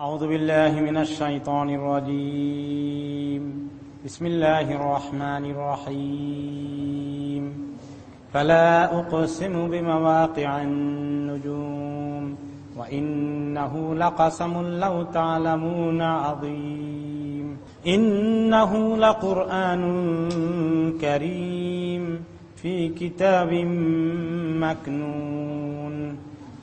أعوذ بالله من الشيطان الرجيم. بسم الله الرحمن الرحيم. فلا أقسم بمواقع النجوم وإنه لقسم لو تعلمون عظيم. إنه لقرآن كريم في كتاب مكنون.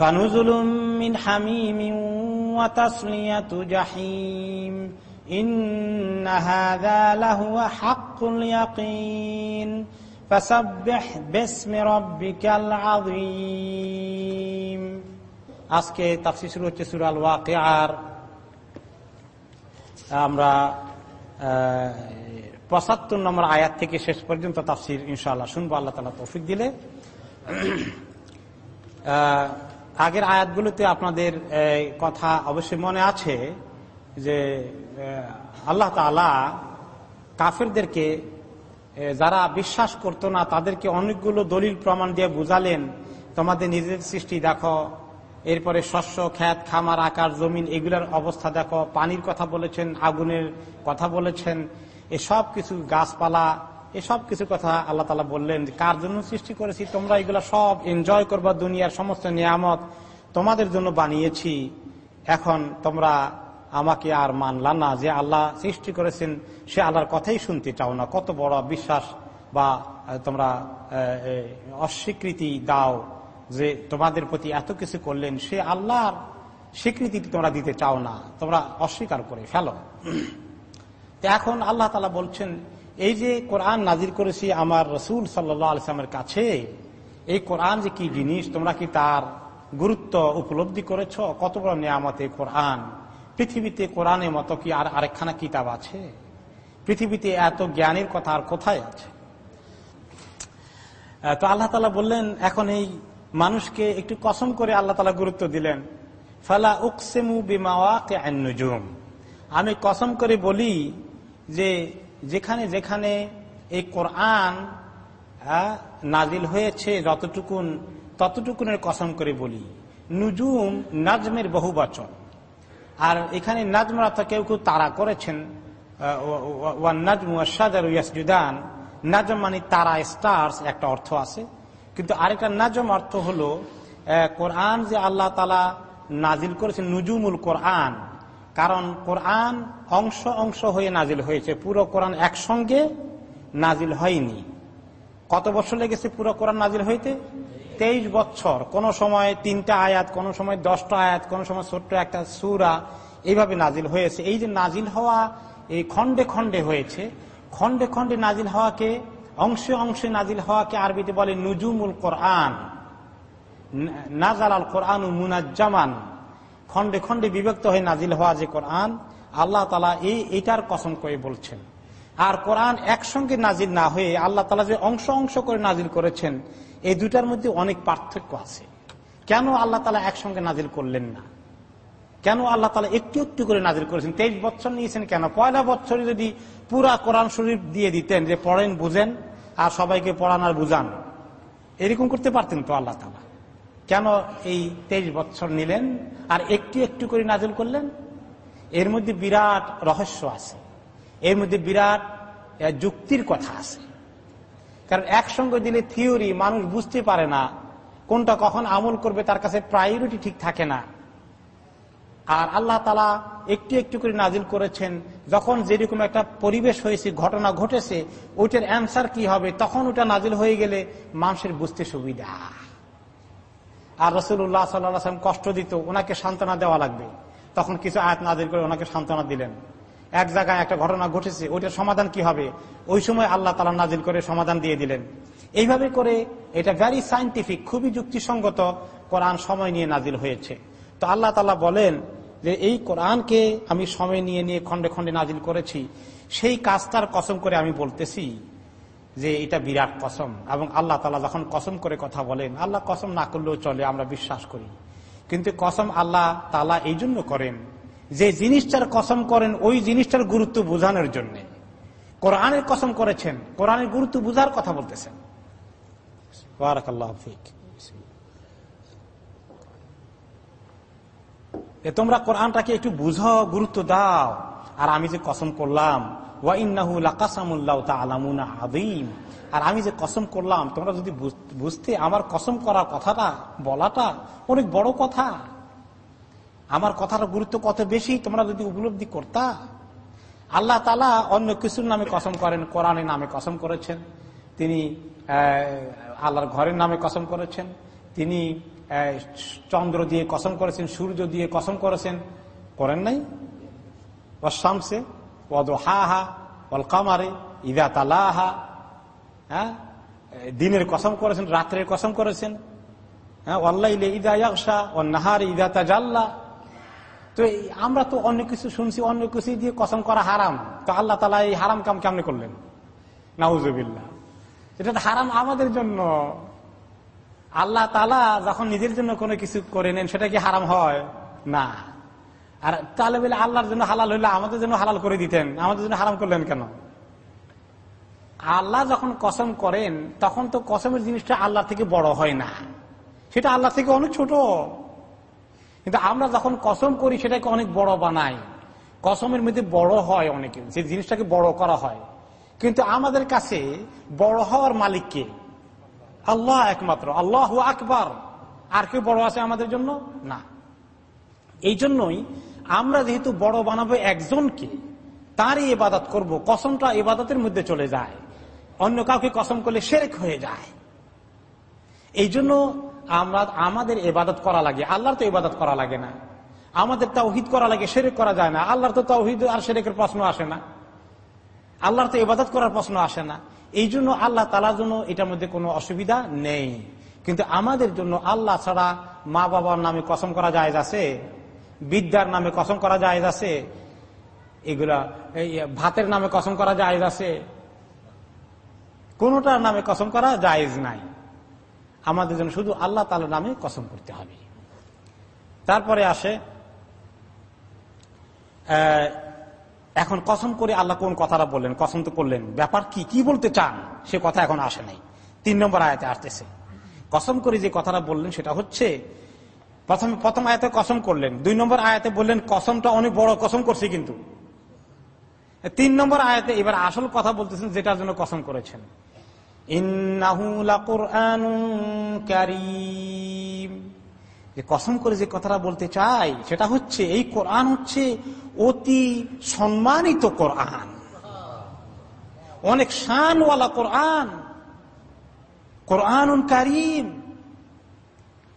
فنزل من حميم وتصلية جحيم إن هذا لهو حق اليقين فسبح باسم ربك العظيم আজকে তাফসির শুরু হচ্ছে সুরাল ওয়াকিয়ার আমরা পঁচাত্তর নম্বর আয়াত থেকে শেষ পর্যন্ত তাফসির ইনশাআল্লাহ শুনবো আল্লাহ তালা তৌফিক দিলে আগের আয়াতগুলোতে আপনাদের কথা অবশ্যই মনে আছে যে আল্লাহ তালা কাফেরদেরকে যারা বিশ্বাস করতো না, তাদেরকে অনেকগুলো দলিল প্রমাণ দিয়ে বুঝালেন, তোমাদের নিজের সৃষ্টি দেখো, এরপরে শস্য খ্যাত খামার, আকার, জমিন, এগুলার অবস্থা দেখো, পানির কথা বলেছেন, আগুনের কথা বলেছেন এসব কিছু গাছপালা এসব কিছু কথা আল্লাহ তালা বললেন কার জন্য সৃষ্টি করেছি? তোমরা এগুলা সব এনজয় করবা দুনিয়ার সমস্ত নিয়ামত তোমাদের জন্য বানিয়েছি। এখন তোমরা আমাকে আর মানলা না যে আল্লাহ সৃষ্টি করেছেন। সে আল্লাহর কথাই শুনতে চাও না। কত বড় বিশ্বাস বা তোমরা অস্বীকৃতি দাও যে তোমাদের প্রতি এত কিছু করলেন। সে আল্লাহর স্বীকৃতি তোমরা দিতে চাও না। তোমরা অস্বীকার করে ফেলো। এখন আল্লাহ তালা বলছেন এই যে কোরআন নাজির করেছি আমার রসুল সাল্লামের কাছে, এই কোরআন যে কি জিনিস, তোমরা কি তার গুরুত্ব উপলব্ধি করেছ? কত বড় নিয়ামতে কোরআন? পৃথিবীতে কোরআনের মতো কি আর আরেকখানা কিতাব আছে? পৃথিবীতে এত জ্ঞানের কথা আর কোথায় আছে? তো আল্লাহ তালা বললেন, এখন এই মানুষকে একটু কসম করে আল্লাহ তালা গুরুত্ব দিলেন। ফালা উকসেমু বিমাওয়াকুম আমি কসম করে বলি যে যেখানে যেখানে এই কোরআন নাজিল হয়েছে যতটুকুন, ততটুকুনের কসম করে বলি, নুজুম নাজমের বহু বচন। আর এখানে নাজম অর্থ কেউ কেউ তারা করেছেন নাজমুদান নাজম মানে তারা, স্টার্স, একটা অর্থ আছে। কিন্তু আরেকটা নাজম অর্থ হলো কোরআন যে আল্লাহ তালা নাজিল করেছেন নুজুমুল কোরআন কারণ কোরআন অংশ অংশ হয়ে নাজিল হয়েছে। পুরো কোরআন একসঙ্গে নাজিল হয়নি। কত বছর লেগেছে পুরো কোরআন নাজিল হইতে? তেইশ বছর। কোন সময় তিনটা আয়াত, কোন সময় দশটা আয়াত, কোন সময় ছোট্ট একটা সুরা এইভাবে নাজিল হয়েছে। এই যে নাজিল হওয়া এই খণ্ডে খণ্ডে হয়েছে। খণ্ডে খণ্ডে নাজিল হওয়াকে, অংশে অংশে নাজিল হওয়াকে আরবিতে বলে নুজুমুল কোরআন। নাজাল আল কোরআন মুনাজ্জামান। খণ্ডে খণ্ডে বিভক্ত হয়ে নাজিল হওয়া যে কোরআন, আল্লাহ তালা এই এটার কসম করে বলছেন। আর কোরআন একসঙ্গে নাজিল না হয়ে আল্লাহ তালা যে অংশ অংশ করে নাজিল করেছেন, এই দুটার মধ্যে অনেক পার্থক্য আছে। কেন আল্লাহ তালা একসঙ্গে নাজিল করলেন না? কেন আল্লাহ তালা একটু একটু করে নাজিল করেছেন? তেইশ বছর নিয়েছেন কেন? পয়লা বছরে যদি পুরা কোরআন শরীফ দিয়ে দিতেন, যে পড়েন, বুঝেন, আর সবাইকে পড়ান আর বুঝান, এরকম করতে পারতেন তো আল্লাহ তালা। কেন এই তেইশ বছর নিলেন? আর একটু একটু করে নাজল করলেন? এর মধ্যে বিরাট রহস্য আছে। এর মধ্যে বিরাট যুক্তির কথা আছে। কারণ একসঙ্গে দিলে থিওরি, মানুষ বুঝতে পারে না কোনটা কখন আমল করবে, তার কাছে প্রায়োরিটি ঠিক থাকে না। আর আল্লাহ তালা একটু একটু করে নাজিল করেছেন, যখন যেরকম একটা পরিবেশ হয়েছে, ঘটনা ঘটেছে, ওইটার অ্যান্সার কি হবে, তখন ওটা নাজিল হয়ে গেলে মানুষের বুঝতে সুবিধা। আর রসুল্লাহ সাল্লাম কষ্ট দিত, ওনাকে সান্ত্বনা দেওয়া লাগবে। তখন কিছু আয়াত নাজিল করে ওনাকে সান্ত্বনা দিলেন। এক জায়গায় একটা ঘটনা ঘটেছে ওইটার সমাধান কি হবে? ওই সময় আল্লাহ তালা নাজিল করে সমাধান দিয়ে দিলেন। এইভাবে করে এটা ভ্যারি সাইন্টিফিক খুবই যুক্তিসঙ্গত কোরআন সময় নিয়ে নাজিল হয়েছে। তো আল্লাহ তালা বলেন যে এই কোরআনকে আমি সময় নিয়ে নিয়ে খন্ডে খন্ডে নাজিল করেছি, সেই কাজটার কসম করে আমি বলতেছি। যে এটা বিরাট কসম। এবং আল্লাহ তালা যখন কসম করে কথা বলেন, আল্লাহ কসম না করলেও চলে, আমরা বিশ্বাস করি। কিন্তু কসম আল্লাহ তালা এই জন্য করেন যে জিনিসটার কসম করেন ওই জিনিসটার গুরুত্ব বোঝানোর জন্য। কোরআনের কসম করেছেন, কোরআনের গুরুত্ব বুঝার কথা বলতেছেন। তোমরা কোরআনটাকে একটু বুঝো, গুরুত্ব দাও। আর আমি যে কসম করলাম আর আমি যে কসম করলাম, তোমরা যদি বুঝতে আমার কসম করার কথাটা, বলাটা অনেক বড় কথা। আমার কথার গুরুত্ব কত বেশি, তোমরা যদি উপলব্ধি করতা। আল্লাহ তালা অন্য কিছুর নামে কসম করেন, কোরআনের নামে কসম করেছেন। তিনি আল্লাহর ঘরের নামে কসম করেছেন। তিনি চন্দ্র দিয়ে কসম করেছেন, সূর্য দিয়ে কসম করেছেন। করেন নাই? শামসে কামারে ইদা তালাহা হ্যাঁ? দিনের কসম করেছেন, রাত্রের কসম করেছেন হ্যাঁ? অল্লাইলে ইদা ও নাহার ইদা তাজাল্লা। তো আমরা তো অন্য কিছু শুনছি, অন্য কিছু দিয়ে কসম করা হারাম। তো আল্লাহ তালা এই হারাম কাম কেমনে করলেন? নাউজবিল্লা এটা তো হারাম আমাদের জন্য। আল্লাহ তালা যখন নিজের জন্য কোনো কিছু করে নেন, সেটা কি হারাম হয়? না। আর তাহলে বলে আল্লাহর জন্য হালাল হইলে, আমাদের জন্য হালাল করে দিতেন। আমাদের জন্য হারাম করলেন কেন? আল্লাহ যখন কসম করেন, তখন তো কসমের জিনিসটা আল্লাহ থেকে বড় হয় না। সেটা আল্লাহ থেকে অনেক ছোট। কিন্তু আমরা যখন কসম করি, সেটাকে অনেক বড় বানাই। কসমের মধ্যে বড় হয় অনেকে, যে জিনিসটাকে বড় করা হয়। কিন্তু আমাদের কাছে বড় হওয়ার মালিককে আল্লাহ একমাত্র, আল্লাহ আকবার। আর কেউ বড় আছে আমাদের জন্য? না। এই জন্যই আমরা যেহেতু বড় বানাবো একজনকে, তারই ইবাদত করব, কসমটা ইবাদতের মধ্যে চলে যায়। অন্য কাউকে কসম করলে সেরেক হয়ে যায়। এই জন্য আমরা, আমাদের ইবাদত করা লাগে, আল্লাহর তো ইবাদত করা লাগে না। আমাদের তাওহিদ করা লাগে সেরেক করা যায় না। আল্লাহর তো তাওহিদ আর সেরেকের প্রশ্ন আসে না। আল্লাহর তো ইবাদত করার প্রশ্ন আসে না। এই জন্য আল্লাহ তালার জন্য এটার মধ্যে কোনো অসুবিধা নেই। কিন্তু আমাদের জন্য আল্লাহ ছাড়া মা বাবার নামে কসম করা যায় আছে? বিদ্যার নামে কসম করা যায় আছে? এগুলা ভাতের নামে কসম করা যায় আছে? কোনটার নামে কসম করা জায়েজ নাই। আমাদের জন্য শুধু আল্লাহ তালার নামে কসম করতে হবে। তারপরে আসে এখন কসম করে আল্লাহ কোন কথাটা বললেন? কসম তো করলেন। ব্যাপার কি? কি বলতে চান? সে কথা এখন আসে নাই। তিন নম্বর আয়াতে আসতেছে। কসম করে যে কথাটা বললেন সেটা হচ্ছে প্রথম প্রথম আয়াতে কসম করলেন। দুই নম্বর আয়াতে বললেন, কসমটা অনেক বড়, কসম করছে কিন্তু। তিন নম্বর আয়াতে এবার আসল কথা বলতেছেন, যেটার জন্য কসম করেছেন। যে কসম করে যে কথাটা বলতে চাই, সেটা হচ্ছে, এই কোরআন হচ্ছে অতি সম্মানিত কোরআন। অনেক শানওয়ালা কোরআন। কোরআন কারিম।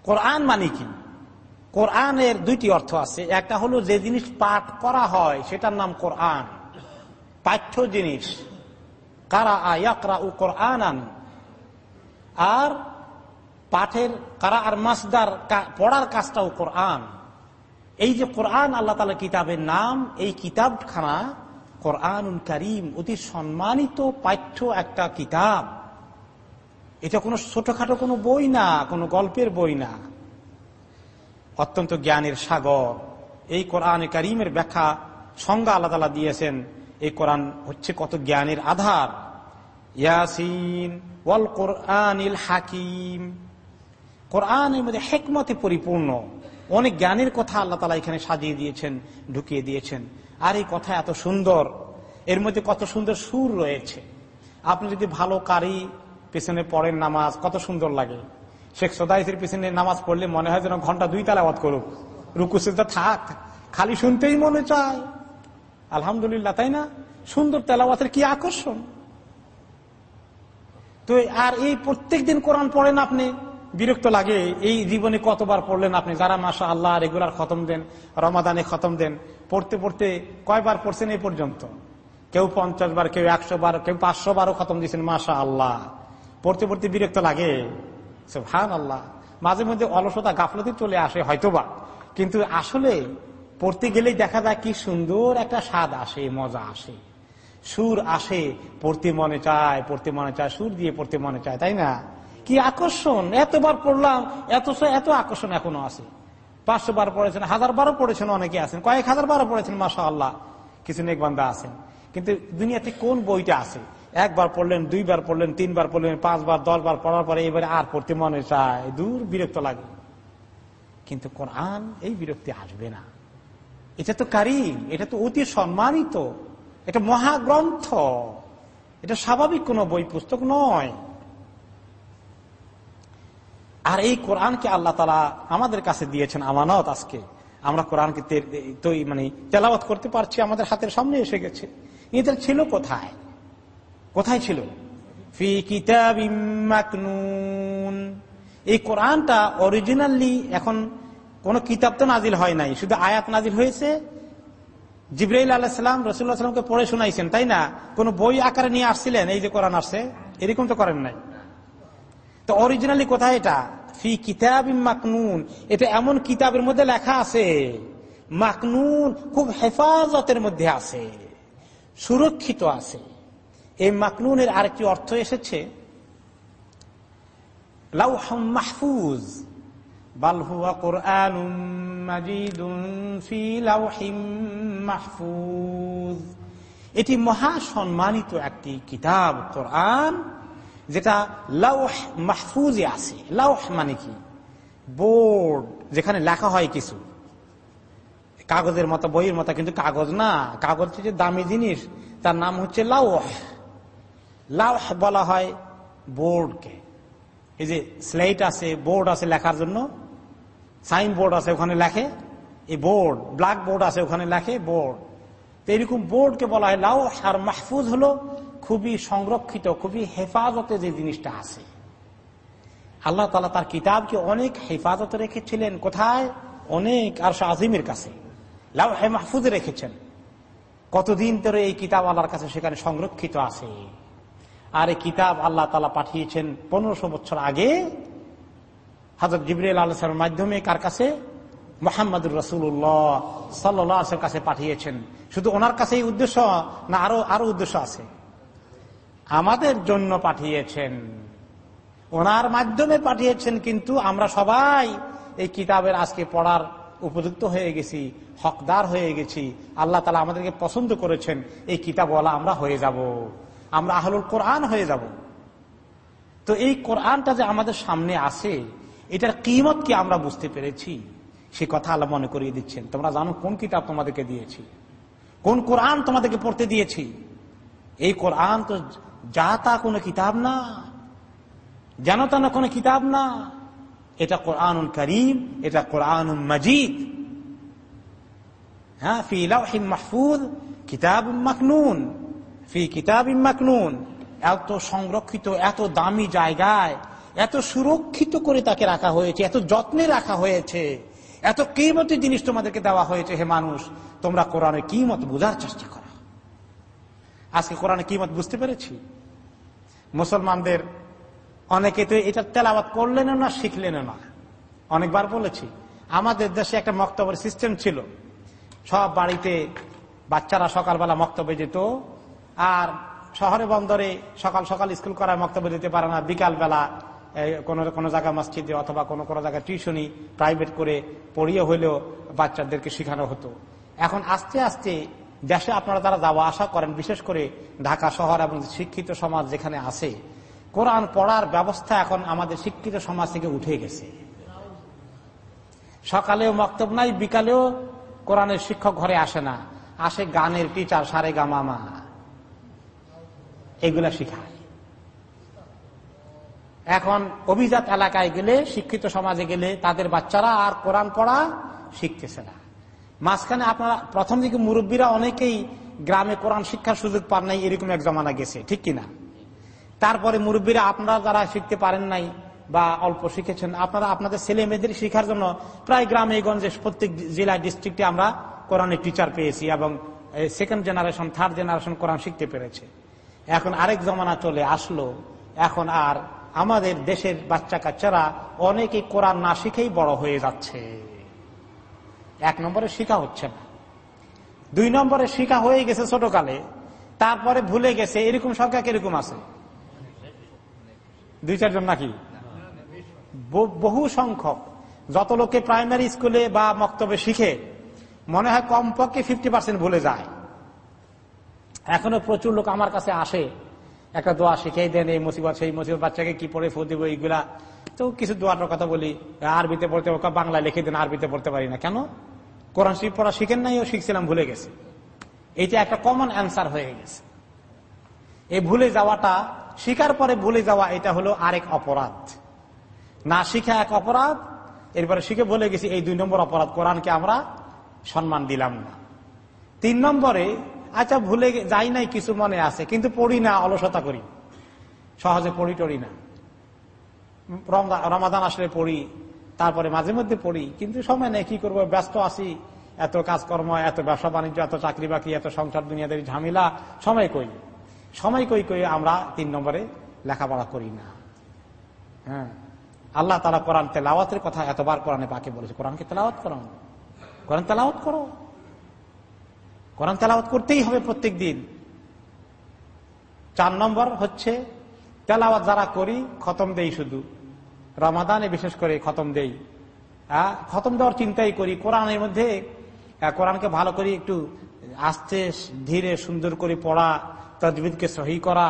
কোরআন মানে কি? কোরআনের দুইটি অর্থ আছে। একটা হলো যে জিনিস পাঠ করা হয়, সেটার নাম কোরআন। পাঠ্য জিনিস। কারা আয়াকরা ও কোরআন আর পাঠের কারা আর মাসদার পড়ার কাজটাও কোরআন। এই যে কোরআন, আল্লাহ তালা কিতাবের নাম, এই কিতাবখানা কোরআন করিম, অতি সম্মানিত পাঠ্য একটা কিতাব। এটা কোনো ছোটখাটো কোনো বই না, কোনো গল্পের বই না। অত্যন্ত জ্ঞানের সাগর। এই কোরআন করিমের ব্যাখ্যা সংজ্ঞা আল্লাহ তালা দিয়েছেন। এই কোরআন হচ্ছে কত জ্ঞানের আধার। ইয়াসিন ওয়াল কোরআনিল হাকিম। কোরআনের মধ্যে হেকমতে পরিপূর্ণ। অনেক জ্ঞানের কথা আল্লাহ তালা এখানে সাজিয়ে দিয়েছেন, ঢুকিয়ে দিয়েছেন। আর এই কথা এত সুন্দর। এর মধ্যে কত সুন্দর সুর রয়েছে। আপনি যদি ভালো কারি পেছনে পড়েন নামাজ, কত সুন্দর লাগে। শেখ সদাইসের পিছনে নামাজ পড়লে মনে হয় যেন ঘণ্টা দুই তালাবাদ করুক। রুকু সিদ্ধা থাক। খালি শুনতেই মনে চায়। আলহামদুলিল্লাহ, তাই না? সুন্দর তেলাওয়াতের কি আকর্ষণ? তো আর এই প্রত্যেক দিন কোরআন পড়েন আপনি, বিরক্ত লাগে, এই জীবনে কতবার পড়লেন আপনি? যারা মাসা আল্লাহ রেগুলার খতম দেন, রমাদানে খতম দেন, পড়তে পড়তে কয়বার পড়ছেন এই পর্যন্ত? কেউ পঞ্চাশ বার, কেউ একশো বার, কেউ পাঁচশো বারও খতম দিয়েছেন মাসা আল্লাহ পড়তে পড়তে বিরক্ত লাগে। ভান আল্লাহ মাঝে মধ্যে অলসতা, গাফলতি চলে আসে হয়তোবা। কিন্তু আসলে পড়তে গেলেই দেখা যায় কি সুন্দর একটা স্বাদ আসে, মজা আসে। সুর আসে, পড়তে মনে চায়, পড়তে মনে চায়, সুর দিয়ে পড়তে মনে চায়, তাই না? কি আকর্ষণ! এতবার পড়লাম এত এত আকর্ষণ এখনও আছে। পাঁচশো বার পড়েছেন, হাজার বারো পড়েছেন, অনেকে আছেন। কয়েক হাজার বারো পড়েছেন মাসা আল্লাহ কিছু নেকবান্ধা আছেন। কিন্তু দুনিয়াতে কোন বইটা আছে? একবার পড়লেন, দুইবার পড়লেন, তিনবার পড়লেন, পাঁচবার, দশবার, পড়ার পরে এবারে আর পড়তে মনে চায়। দূর বিরক্ত লাগে। কিন্তু কোরআন এই বিরক্তি আসবে না। এটা তো কারিম, এটা তো অতি সম্মানিত, এটা মহাগ্রন্থ। এটা স্বাভাবিক কোন বই পুস্তক নয়। আর এই কোরআনকে আল্লাহ তালা আমাদের কাছে দিয়েছেন আমানত আজকে। আমরা কোরআনকে মানে তেলাওয়াত করতে পারছি, আমাদের হাতের সামনে এসে গেছে। এদের ছিল কোথায়? কোথায় ছিল? ফি কিতাব এই কোরআনটা অরিজিনালি এখন কোন কিতাব তো নাজিল হয় নাই। শুধু আয়াত নাজিল হয়েছে। জিব্রাইল আলাহিসাম রসুল্লাহ সাল্লামকে পড়ে শোনাইছেন, তাই না? কোন বই আকারে নিয়ে আসছিলেন, এই যে কোরআন আসছে, এরকম তো করেন নাই। তো অরিজিনালি কোথায় এটা? ফি কিতাব মাকনুন। এটা এমন কিতাবের মধ্যে লেখা আছে। মাকনুন খুব হেফাজতের মধ্যে আছে। সুরক্ষিত আছে। এই মাকনুনের আরেকটি অর্থ এসেছে মাহফুজ মাহফুজ। এটি মহা সম্মানিত একটি কিতাব, কোরআন, যেটা লাউহ মাহফুজে আছে। লাউহ মানে কি? বোর্ড, যেখানে লেখা হয় কিছু। কাগজের মতো, বইয়ের মতো, কিন্তু কাগজ না। কাগজ যে দামি জিনিস, তার নাম হচ্ছে লাউহ। লাউহ বলা হয় বোর্ডকে। এই যে স্লেট আছে, বোর্ড আছে লেখার জন্য সাইন বোর্ড আছে ওখানে লেখে, এই বোর্ড ব্ল্যাক বোর্ড আছে ওখানে লেখে বোর্ড। তো এরকম বোর্ডকে বলা হয় লাউ আর মাহফুজ হলো খুবই সংরক্ষিত, খুবই হেফাজতে যে জিনিসটা আছে। আল্লাহ তালা তার কিতাবকে অনেক হেফাজতে রেখেছিলেন। কোথায়? অনেক আর আজিমের কাছে। লাউ হে মাহফুজে রেখেছেন। কতদিন ধরে এই কিতাব আল্লাহর কাছে সেখানে সংরক্ষিত আছে? আর এই কিতাব আল্লাহ তালা পাঠিয়েছেন পনেরোশো বছর আগে। হাজর জিবরিল আল্লাহের মাধ্যমে কার কাছে? মোহাম্মদুর রসুল্লাহ সাল্লাহ কাছে পাঠিয়েছেন। শুধু ওনার কাছে এই উদ্দেশ্য না, আরও আরও উদ্দেশ্য আছে। আমাদের জন্য পাঠিয়েছেন। ওনার মাধ্যমে পাঠিয়েছেন কিন্তু আমরা সবাই এই কিতাবের আজকে পড়ার উপযুক্ত হয়ে গেছি, হকদার হয়ে গেছি। আল্লাহ তালা আমাদেরকে পছন্দ করেছেন, এই কিতাবওয়ালা আমরা হয়ে যাব। আমরা আহলুল কোরআন হয়ে যাব। তো এই কোরআনটা যে আমাদের সামনে আছে, এটার কিমত কি আমরা বুঝতে পেরেছি? সে কথা আল্লাহ মনে করিয়ে দিচ্ছেন। তোমরা জানো কোন কিতাব তোমাদেরকে দিয়েছি? কোন কোরআন তোমাদেরকে পড়তে দিয়েছি? এই কোরআন তো যা তা কোনো কিতাব না। যেন তা না কোনো কিতাব না। এটা কোরআন করিম, এটা কোরআন মজিদ। হ্যাঁ ফি লাউহিম মাহফুজ কিতাব মাকনুন। ফি কিতাব মাকনুন। এত সংরক্ষিত, এত দামি জায়গায়, এত সুরক্ষিত করে তাকে রাখা হয়েছে, এত যত্নে রাখা হয়েছে, এত কিমতি জিনিস তোমাদেরকে দেওয়া হয়েছে, হে মানুষ, তোমরা কোরআনের কিমত বোঝার চেষ্টা করো। আজকে কোরআনে কিমত বুঝতে পেরেছি? মুসলমানদের অনেকে তো এটা তেলাবাত করলেন না শিখলেন না। অনেকবার বলেছি, আমাদের দেশে একটা মক্তবের সিস্টেম ছিল। সব বাড়িতে বাচ্চারা সকালবেলা মক্তব্যে যেত আর শহরে বন্দরে সকাল সকাল স্কুল করার মক্তব্য দিতে পারে না। বিকাল বেলা কোন, কোনো জায়গায় মসজিদে অথবা কোনো কোনো জায়গায় টিউশনি প্রাইভেট করে পড়িয়ে হইলেও বাচ্চাদেরকে শেখানো হতো। এখন আস্তে আস্তে দেশে আপনারা তারা যাওয়া আসা করেন, বিশেষ করে ঢাকা শহর এবং শিক্ষিত সমাজ যেখানে আছে, কোরআন পড়ার ব্যবস্থা এখন আমাদের শিক্ষিত সমাজ থেকে উঠে গেছে। সকালেও মক্তব নাই, বিকালেও কোরআনের শিক্ষক ঘরে আসে না। আসে গানের টিচার সারে গামামা এগুলা শিখায় এখন অভিজাত এলাকায় গেলে, শিক্ষিত সমাজে গেলে তাদের বাচ্চারা আর কোরআন পড়া শিখতেছে না। মাঝখানে আপনারা, প্রথম দিকে মুরব্বীরা অনেকেই গ্রামে কোরআন শিক্ষার সুযোগ পান নাই, এরকম এক জমানা গেছে, ঠিক কিনা? তারপরে মুরব্বীরা, আপনারা যারা শিখতে পারেন নাই বা অল্প শিখেছেন, আপনারা আপনাদের ছেলে মেয়েদের শিখার জন্য প্রায় গ্রামে, গঞ্জে, প্রত্যেক জেলা, ডিস্ট্রিক্টে আমরা কোরআনের টিচার পেয়েছি এবং সেকেন্ড জেনারেশন থার্ড জেনারেশন কোরআন শিখতে পেরেছে। এখন আরেক জমানা চলে আসলো। এখন আর আমাদের দেশের বাচ্চা কাচ্চারা অনেকে কোরআন না শিখেই বড় হয়ে যাচ্ছে। এক নম্বরে শিখা হচ্ছে না। দুই নম্বরে শিখা হয়ে গেছে ছোটকালে, তারপরে ভুলে গেছে, এরকম সংখ্যা কীরকম আছে? দুই চারজন নাকি? বহু সংখ্যক। যত লোকে প্রাইমারি স্কুলে বা মক্তবে শিখে, মনে হয় কমপক্ষে ফিফটি পার্সেন্ট ভুলে যায়। এখনও প্রচুর লোক আমার কাছে আসে। একটা দোয়া শিখেই দেন এই মুসিবত, সেই মুসিবত বাচ্চাকে কি পড়ে ফু দিব এইগুলা। তো কিছু দোয়াটার কথা বলি। আরবিতে পড়তে বাংলা লিখে দেন, আরবিতে পড়তে পারি না। কেন? কোরআন শরীফ পড়া শিখেন নাই, ও শিখছিলাম, ভুলে গেছে। এইটা একটা কমন অ্যান্সার হয়ে গেছে। এই ভুলে যাওয়াটা শিকার পরে ভুলে যাওয়া, এটা হলো আরেক অপরাধ। না শিখা এক অপরাধ, এরপরে শিখে বলে গেছি, এই দুই নম্বর অপরাধ। কোরআনকে আমরা সম্মান দিলাম না। তিন নম্বরে আচ্ছা ভুলে যাই নাই, কিছু মনে আছে, কিন্তু পড়ি না, অলসতা করি। সহজে পড়ি টড়ি না। রমাদান আসলে পড়ি, তারপরে মাঝে মধ্যে পড়ি, কিন্তু সময় নেই, কি করব? ব্যস্ত আছি, এত কাজকর্ম, এত ব্যবসা বাণিজ্য, এত চাকরি বাকরি, এত সংসার দুনিয়াদের ঝামেলা, সময় কই? সময় কই কই আমরা তিন নম্বরে লেখাপড়া করি না। হ্যাঁ। আল্লাহ তারা কোরআন তেলাওয়াতের কথা এতবার কোরআনে পাকে বলেছে। কোরআনকে তেলাওয়াত করো কোরআন তেলাওয়াত করো। কোরআন তেলাওয়াত করতেই হবে প্রত্যেক দিন। চার নম্বর হচ্ছে, তেলাওয়াত যারা করি, খতম দেই শুধু। রমাদানে বিশেষ করে খতম দেই। খতম দেওয়ার চিন্তাই করি। কোরআনের মধ্যে কোরআনকে ভালো করে একটু আস্তে, ধীরে, সুন্দর করে পড়া, তজবিদকে সহি করা,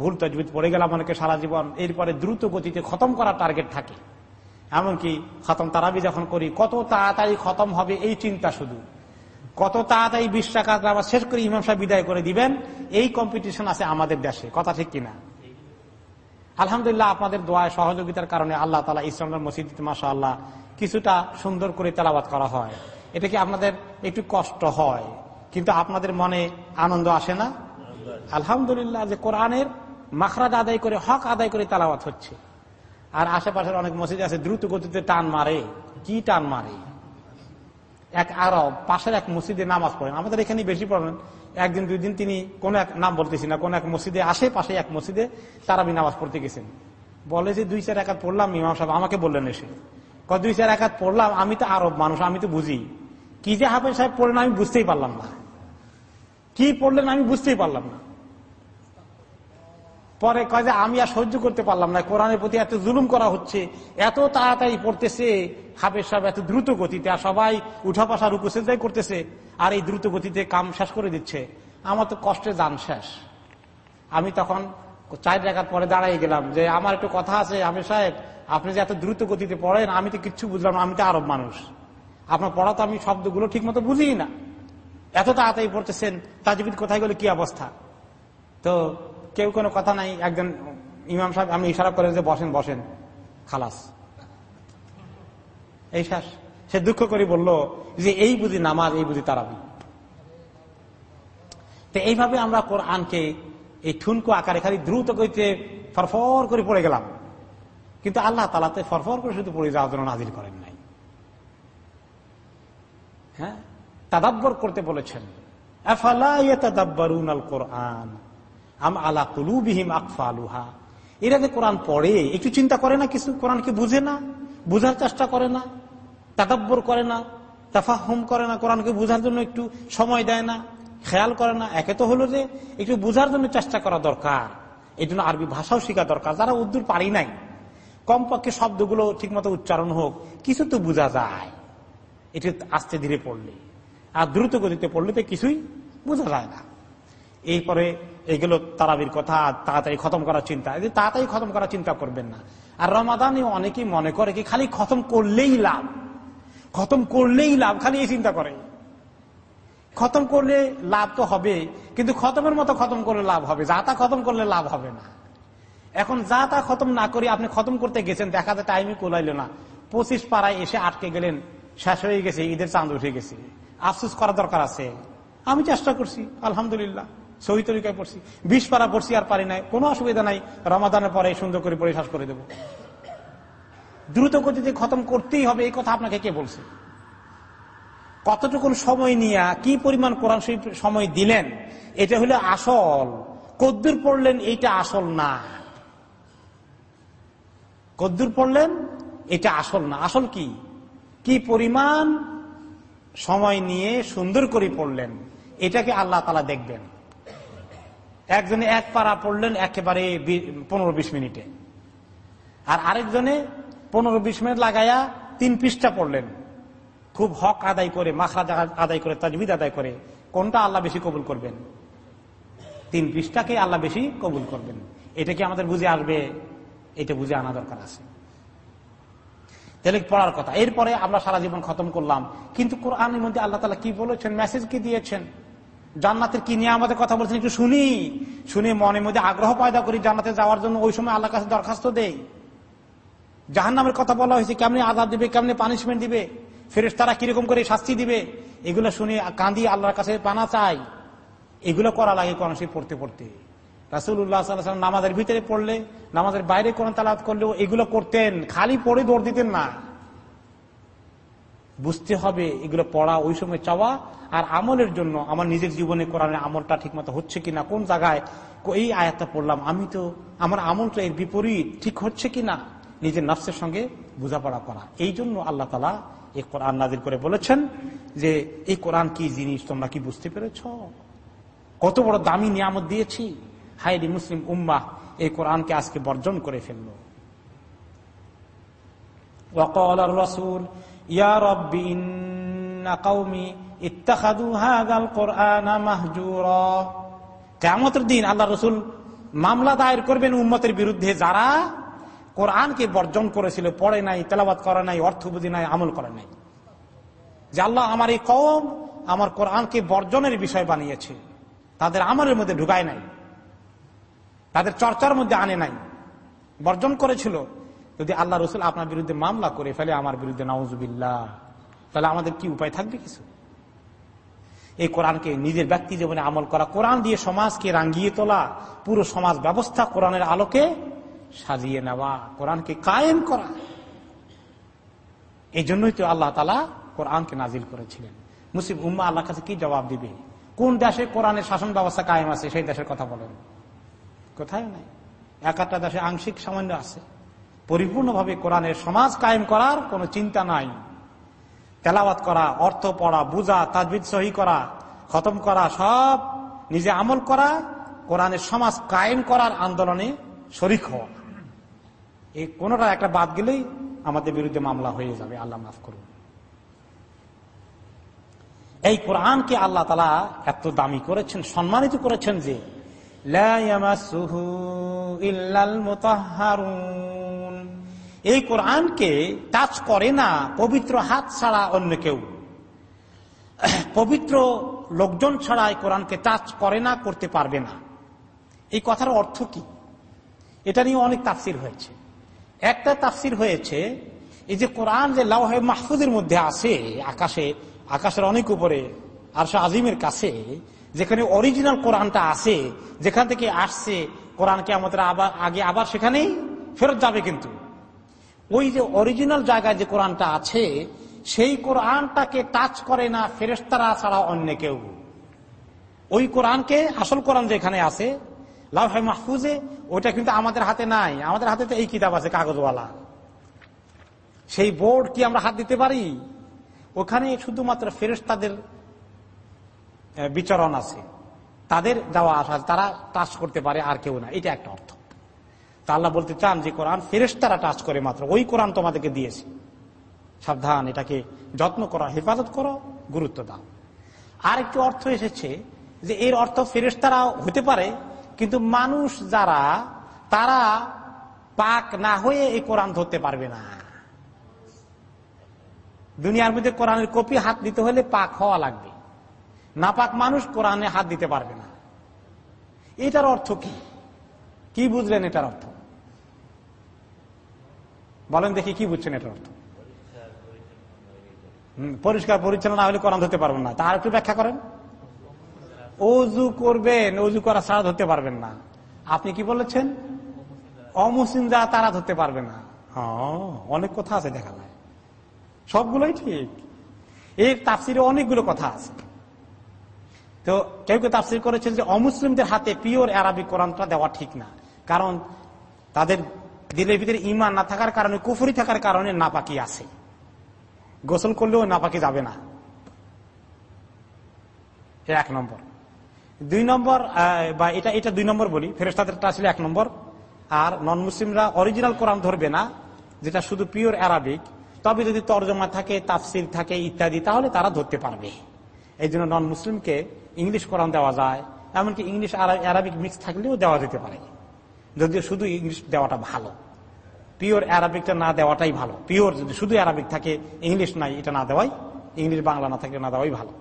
ভুল তজবিদ পড়ে গেলাম অনেকে সারা জীবন, এরপরে দ্রুত গতিতে খতম করার টার্গেট থাকে। এমনকি খতম তারাবি যখন করি, কত তাড়াতাড়ি খতম হবে এই চিন্তা শুধু। কত তাড়াতাড়ি বিশ টাকা আবার শেষ করে ইমাম সাহেব বিদায় করে দিবেন, এই কম্পিটিশন আছে আমাদের দেশে। কথা ঠিক কিনা? আলহামদুলিল্লাহ আপনাদের দোয়ায় সহযোগিতার কারণে আল্লাহ তালা ইসলামের মসজিদ মাসা আল্লাহ কিছুটা সুন্দর করে তেলাবাত করা হয়। এটা কি আপনাদের একটু কষ্ট হয়? কিন্তু আপনাদের মনে আনন্দ আসে না? আলহামদুলিল্লাহ যে কোরআনের মাখরাজ আদায় করে, হক আদায় করে তালাবাত হচ্ছে। আর আশেপাশের অনেক মসজিদ আছে, দ্রুত গতিতে টান মারে। কি টান মারে? এক আরব, পাশের এক মসজিদে নামাজ পড়েন। আমাদের এখানে বেশি পড়েন। একদিন, দুই দিন তিনি কোন এক নাম বলতেছি না, কোন এক মসজিদে, আশেপাশে এক মসজিদে তারাবি নামাজ পড়তে গেছেন। বলে যে, দুই চার একাত পড়লাম, ইমাম সাহেব আমাকে বললেন এসে। দুই চার একাত পড়লাম, আমি তো আরব মানুষ, আমি তো বুঝি। কি যে হাফেজ সাহেব পড়লেন আমি বুঝতেই পারলাম না। কি পড়লেন আমি বুঝতেই পারলাম না। পরে কয় যে আমি আর সহ্য করতে পারলাম না। কোরআনের প্রতি এত জুলুম করা হচ্ছে, এত তাড়াতাড়ি পড়তেছে, হাফেজ সাহেব এত দ্রুত গতিতে, আর সবাই উঠা পাশা রুকু সেজাই করতেছে, আর এই দ্রুত গতিতে কাম শেষ করে দিচ্ছে। আমার তো কষ্টে যান শেষ। আমি তখন চার জায়গার পরে দাঁড়াই গেলাম যে, আমার একটু কথা আছে আমির সাহেব, আপনি যে এত দ্রুত গতিতে পড়েন, আমি তো কিচ্ছু বুঝলাম আমি তো আরব মানুষ। আপনার পড়া তো আমি শব্দগুলো ঠিক মতো বুঝি না। এত তাড়াতাড়ি পড়তেছেন, তাজবিদ কোথায় গেলে, কি অবস্থা? তো কেউ কোনো কথা নাই, একজন ইমাম সাহেব আমি ইশারা করে যে বসেন বসেন। খালাস। এই শেষ। সে দুঃখ করে বলল যে এই বুঝি নামাজ, এই বুঝি তারাবি। তো এইভাবে আমরা কোরআনকে এই ঠুনকো আকারে খালি দ্রুত কইতে ফরফর করে পড়ে গেলাম। কিন্তু আল্লাহ তালাতে ফরফর করে শুধু পড়ে যাওয়ার জন্য নাজির করেন নাই। হ্যাঁ? তাদাব্বর করতে বলেছেন। কোরআন? আম আলা কুলুবিহিম আকফা আলুহা এরা যে কোরআন পড়ে, একটু চিন্তা করে না কিছু? কোরআনকে বুঝে না? বুঝার চেষ্টা করে না? তাদাব্বর করে না? তাফাহুম করে না? কোরআনকে বুঝার জন্য একটু সময় দেয় না? খেয়াল করে না? একে তো হলো যে একটু বুঝার জন্য চেষ্টা করা দরকার। এই জন্য আরবি ভাষাও শেখা দরকার। যারা উদ্দুর পারি নাই, কমপক্ষে শব্দগুলো ঠিকমতো উচ্চারণ হোক, কিছু তো বোঝা যায়। এটা আস্তে ধীরে পড়লে। আর দ্রুত গতিতে পড়লে তো কিছুই বোঝা যায় না। এরপরে এগুলো তারাবির কথা, তাড়াতাড়ি খতম করার চিন্তা। তাড়াতাড়ি খতম করার চিন্তা করবেন না। আর রমাদানে অনেকেই মনে করে কি খালি খতম করলেই লাভ। খতম করলেই লাভ, খালি এই চিন্তা করে। খতম করলে লাভ তো হবে, কিন্তু খতমের মতো খতম করলে লাভ হবে। যা তা খতম করলে লাভ হবে না। এখন যা তা খতম না করে আপনি খতম করতে গেছেন, দেখা যায় টাইমই কোলাইল না। পঁচিশ পাড়ায় এসে আটকে গেলেন, শেষ হয়ে গেছে, ঈদের চাঁদ উঠে গেছে। আফসুস করা দরকার আছে। আমি চেষ্টা করছি, আলহামদুলিল্লাহ। সহি তরিকায় পড়ছি, বিশ পাড়া পড়ছি আর পারি নাই। কোনো অসুবিধা নাই। রমাদানের পরে সুন্দর করে পরিশ্বাস করে দেব। দ্রুত গতিতে খতম করতেই হবে, এই কথা আপনাকে কে বলছে? কতটুকু সময় নিয়ে, কি পরিমাণ কোরআন শরীফ সময় দিলেন, এটা হলো আসল। কদ্দুর পড়লেন, এইটা আসল না। কদ্দুর পড়লেন, এটা আসল না। আসল কি? কি পরিমাণ সময় নিয়ে সুন্দর করে পড়লেন, এটাকে আল্লাহ তালা দেখবেন। একজনে এক পারা পড়লেন একেবারে পনেরো বিশ মিনিটে। আর আরেকজনে পনেরো বিশ মিনিট লাগাইয়া তিন পৃষ্ঠা পড়লেন। খুব হক আদায় করে, মাখরাজ আদায় করে, তাজবিদ আদায় করে। কোনটা আল্লাহ বেশি কবুল করবেন? তিন পৃষ্ঠাকে আল্লাহ বেশি কবুল করবেন। এটা কি আমাদের বুঝে আসবে? এটা বুঝে আনা দরকার আছে। তাহলে পড়ার কথা। এরপরে আমরা সারা জীবন খতম করলাম। কিন্তু কোরআনের মধ্যে আল্লাহ তালা কি বলেছেন? মেসেজ কি দিয়েছেন? জান্নাতের কি নিয়ে আমাদের কথা বলছেন একটু শুনি। শুনে মনের মধ্যে আগ্রহ পয়দা করি জান্নাতে যাওয়ার জন্য, ওই সময় আল্লাহ কাছে দরখাস্ত দেই। জাহান নামের কথা বলা হয়েছে, কেমনি আদাব দিবে, কেমনি পানিশমেন্ট দিবে ফেরেস তারা কীরকম করে শাস্তি দিবে, এগুলো শুনে কান্দি আল্লাহর কাছে পানা চাই। এগুলো করা লাগে কোরআন শরীফ পড়তে পড়তে। রাসুল্লাহ সাল্লাম নামাজের ভিতরে পড়লে, নামাজের বাইরে কোন তালাত করলেও এগুলো করতেন, খালি পড়ে দৌড় দিতেন না। বুঝতে হবে, এগুলো পড়া ওই সময় চাওয়া, আর আমলের জন্য আমার নিজের জীবনে কোরআনের আমলটা ঠিকমতো হচ্ছে কিনা, কোন জায়গায় এই আয়াতটা পড়লাম, আমি তো, আমার আমলটা এর বিপরীত ঠিক হচ্ছে কিনা, নিজের নার্সের সঙ্গে বোঝাপড়া করা। এই জন্য আল্লাহ তালা এই কোরআন নাজির করে বলেছেন যে, এই কোরআন কি জিনিস, তোমরা কি বুঝতে পেরেছ? কত বড় দামি নিয়ামত দিয়েছি। হায়রি মুসলিম উম্মাহ, এই কোরআনকে আজকে বর্জন করে ফেলল। ইয়া রব্বি কৌমি ইত্তাখাদু হাগাল কোরআনা মাহজুর। কেমতের দিন আল্লাহ রসুল মামলা দায়ের করবেন উম্মতের বিরুদ্ধে যারা কোরআনকে বর্জন করেছিল, পড়ে নাই তেলাবাদ করে নাই, অর্থ বুঝি নাই, আমল করে নাই। যে আল্লাহ আমার এই কম আমার কোরআনকে বর্জনের বিষয় বানিয়েছে। তাদের আমলের মধ্যে ঢুকায় নাই। তাদের চর্চার মধ্যে আনে নাই। বর্জন করেছিল। যদি আল্লাহ রসুল আপনার বিরুদ্ধে মামলা করে ফেলে আমার বিরুদ্ধে নওয়াজুবিল্লাহ তাহলে আমাদের কি উপায় থাকবে কিছু? এই কোরআনকে নিজের ব্যক্তি জীবনে আমল করা, কোরআন দিয়ে সমাজকে রাঙ্গিয়ে তোলা, পুরো সমাজ ব্যবস্থা কোরআনের আলোকে সাজিয়ে নেওয়া, কোরআনকে কায়েম করা। এই জন্যই তো আল্লাহ তালা কোরআনকে নাজিল করেছিলেন। মুসলিম উম্মা আল্লাহ কাছে কি জবাব দিবে? কোন দেশে কোরআনের শাসন ব্যবস্থা কায়েম আছে, সেই দেশের কথা বলেন। কোথায় নাই। এক একটা দেশে আংশিক সামান্য আছে। পরিপূর্ণভাবে কোরআনের সমাজ কায়েম করার কোনো চিন্তা নাই। তেলাওয়াত করা, অর্থ পড়া, বুঝা তাজবিদ সহি করা, খতম করা, সব নিজে আমল করা কোরআনের সমাজ কায়েম করার আন্দোলনে শরিক হওয়া। এই কোনটা একটা বাদ গেলেই আমাদের বিরুদ্ধে মামলা হয়ে যাবে। আল্লাহ মাফ করুন। এই কোরআনকে আল্লাহ তালা এত দামি করেছেন, সম্মানিত করেছেন যে এই কোরআনকে টাচ করে না পবিত্র হাত ছাড়া অন্য কেউ। পবিত্র লোকজন ছাড়া এই কোরআনকে টাচ করে না, করতে পারবে না। এই কথার অর্থ কি? এটা নিয়ে অনেক তাফসির হয়েছে। একটা তাফসির হয়েছে, এই যে কোরআন যে লাউহে মাহফুদের মধ্যে আছে, আকাশে, আকাশের অনেক উপরে আর আজিমের কাছে, যেখানে অরিজিনাল কোরআনটা আছে, যেখান থেকে আসছে কোরআনকে আমাদের আবার, আগে আবার সেখানেই ফেরত যাবে কিন্তু। ওই যে অরিজিনাল জায়গায় যে কোরআনটা আছে, সেই কোরআনটাকে টাচ করে না ফেরেস্তারা ছাড়া অন্য কেউ। ওই কোরআনকে, আসল কোরআন যেখানে আছে লাভ মাহফুজে, ওইটা কিন্তু আমাদের হাতে নাই। আমাদের হাতে তো এই কিতাব আছে, কাগজওয়ালা। সেই বোর্ড কি আমরা হাত দিতে পারি? ওখানে শুধুমাত্র ফেরেস্তাদের বিচরণ আছে। তাদের যাওয়া আসা তারা টাচ করতে পারে আর কেউ না। এটা একটা অর্থ। তা আল্লাহ বলতে চান যে কোরআন ফেরেস্তারা টাচ করে মাত্র। ওই কোরআন তোমাদেরকে দিয়েছে। সাবধান, এটাকে যত্ন করো, হেফাজত করো, গুরুত্ব দাও। আর একটি অর্থ এসেছে যে এর অর্থ ফেরেস্তারা হতে পারে, কিন্তু মানুষ যারা, তারা পাক না হয়ে এই কোরআন ধরতে পারবে না। দুনিয়ার মধ্যে কোরআনের কপি হাত দিতে হলে পাক হওয়া লাগবে। না পাক মানুষ কোরআনে হাত দিতে পারবে না। এটার অর্থ কি? কি বুঝলেন এটার অর্থ? বলেন দেখি কি বুঝছেন এটার অর্থ। পরিষ্কার পরিচ্ছন্ন না হলে কোরআন ধরতে পারবেন না। তার একটু ব্যাখ্যা করেন। অজু করবেন অজু করা ছাড়া ধরতে পারবেন না। আপনি কি বলেছেন? অমুসলিম যারা, তারা ধরতে পারবে না। হ্যাঁ অনেক কথা আছে দেখা যায়। সবগুলোই ঠিক। এর তাফসিরে অনেকগুলো কথা আছে। তো কেউ কেউ তাফসির করেছেন যে অমুসলিমদের হাতে পিওর আরবিক কোরআনটা দেওয়া ঠিক না। কারণ তাদের দিলের ভিতরে ইমান না থাকার কারণে, কুফুরি থাকার কারণে নাপাকি আছে। গোসল করলেও নাপাকি যাবে না। এক নম্বর। দুই নম্বর বা এটা এটা দুই নম্বর বলি ফেরেস্তাদেরটা আসলে এক নম্বর। আর নন মুসলিমরা অরিজিনাল কোরআন ধরবে না, যেটা শুধু পিওর অ্যারাবিক তবে যদি তর্জমা থাকে, তাফসির থাকে, ইত্যাদি, তাহলে তারা ধরতে পারবে। এই জন্য নন মুসলিমকে ইংলিশ কোরআন দেওয়া যায়, এমনকি ইংলিশ অ্যারাবিক মিক্স থাকলেও দেওয়া যেতে পারে। যদিও শুধু ইংলিশ দেওয়াটা ভালো। পিওর অ্যারাবিকটা না দেওয়াটাই ভালো। পিওর যদি শুধু অ্যারাবিক থাকে, ইংলিশ নাই, এটা না দেওয়াই, ইংলিশ বাংলা না থাকলে না দেওয়াই ভালো।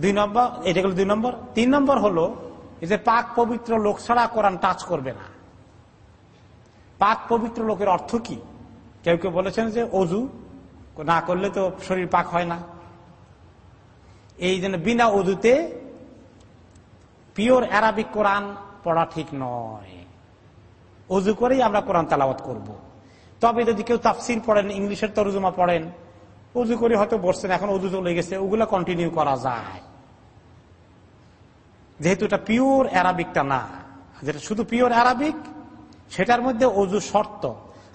দুই নম্বর, এটা গেল দুই নম্বর। তিন নম্বর হলো যে পাক পবিত্র লোক ছাড়া কোরআন টাচ করবে না। পাক পবিত্র লোকের অর্থ কি? কেউ কেউ বলেছেন যে অজু, না করলে তো শরীর পাক হয় না। এই জন্য বিনা অজুতে পিওর অ্যারাবিক কোরআন পড়া ঠিক নয়। অজু করেই আমরা কোরআন তালাবাত করব। তবে যদি কেউ তাফসির পড়েন, ইংলিশের তরজমা পড়েন উজু করে হয়তো বসছেন, এখন উজু চলে গেছে, ওগুলো কন্টিনিউ করা যায়। যেহেতু এটা পিওর অ্যারাবিকটা না, যেটা শুধু পিওর অ্যারাবিক সেটার মধ্যে অজু শর্ত।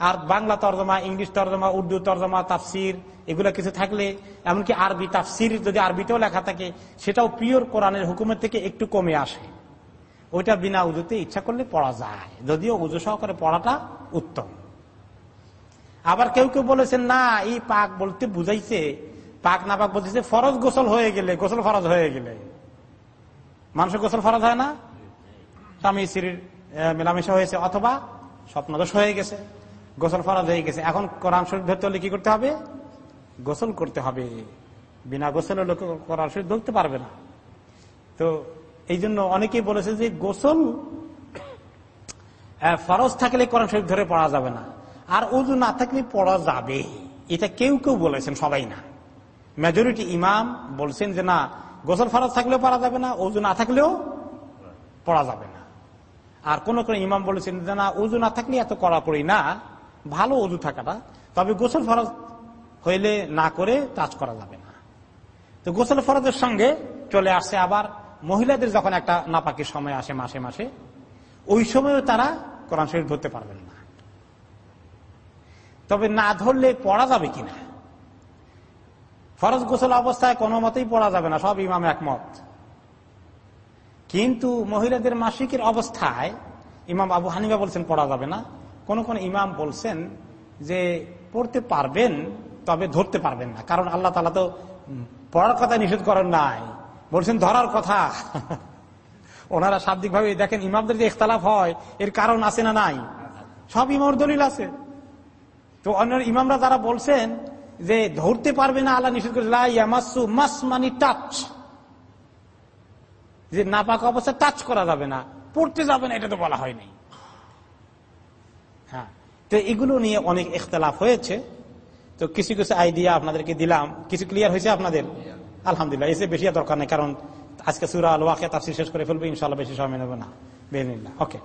আর বাংলা তর্জমা, ইংলিশ তর্জমা, উর্দু তর্জমা, তাফসির, এগুলো কিছু থাকলে, এমনকি আরবি তাফসির যদি আরবিতেও লেখা থাকে, সেটাও পিওর কোরআনের হুকুমের থেকে একটু কমে আসে। ওইটা বিনা উজুতে ইচ্ছা করলে পড়া যায়। যদিও উজু সহকারে পড়াটা উত্তম। আবার কেউ কেউ বলেছেন, না, এই পাক বলতে বুঝাইছে, পাক না পাক বলতেছে ফরজ গোসল হয়ে গেলে, গোসল ফরজ হয়ে গেলে। মানুষের গোসল ফরজ হয় না? স্বামী স্ত্রীর মেলামেশা হয়েছে, অথবা স্বপ্নদোষ হয়ে গেছে, গোসল ফরজ হয়ে গেছে। এখন কোরআন শরীর ধরতে হলে কি করতে হবে? গোসল করতে হবে। বিনা গোসলের লোক কোরআন শরীর ধরতে পারবে না। তো এই জন্য অনেকেই বলেছে যে গোসল ফরজ থাকলে কোরআন শরীফ ধরে পড়া যাবে না। আর উজু না থাকলে পড়া যাবে। এটা কেউ কেউ বলেছেন, সবাই না। মেজরিটি ইমাম বলছেন যে না, গোসল ফরজ থাকলেও পড়া যাবে না, উজু না থাকলেও পড়া যাবে না। আর কোন কোন ইমাম বলেছেন যে না, উজু না থাকলে এত করা পড়ি না, ভালো উজু থাকাটা। তবে গোসল ফরজ হইলে না করে টাচ করা যাবে না। তো গোসল ফরজের সঙ্গে চলে আসছে আবার মহিলাদের যখন একটা নাপাকির সময় আসে মাসে মাসে, ওই সময়ও তারা কোরআন শরীফ ধরতে পারবেন না। তবে না ধরলে পড়া যাবে কিনা? ফরজ গোসল অবস্থায় কোনো মতেই পড়া যাবে না, সব ইমাম একমত। কিন্তু মহিলাদের মাসিকের অবস্থায় ইমাম আবু হানিবা বলছেন পড়া যাবে না। কোন কোন ইমাম বলছেন যে পড়তে পারবেন, তবে ধরতে পারবেন না। কারণ আল্লাহ তালা তো পড়ার কথা নিষেধ করেন নাই। বলছেন, ধরার কথা। ওনারা শাব্দিক ভাবে দেখেন, ইমামদের যে ইখতালাফ হয়, এর কারণ আছে না নাই? সব ইমাম দলিল আছে। তো অন্য ইমামরা যারা বলছেন যে ধরতে পারবে না, আল্লাহ নিষেধ করেছে মানি টাচ। যে নাপাক অবস্থা টাচ করা যাবে না, পড়তে যাবে না, এটা তো বলা হয়নি। হ্যাঁ তো এগুলো নিয়ে অনেক ইখতলাফ হয়েছে। তো কিছু কিছু আইডিয়া আপনাদেরকে দিলাম। কিছু ক্লিয়ার হয়েছে আপনাদের? আলহামদুলিল্লাহ এসে বেশি দরকার নেই, কারণ আজকে সুরা আল ওয়াকে তাফসির শেষ করে ফেলব ইনশাল্লাহ বেশি সময় নেব না। বেনিল্লা ওকে।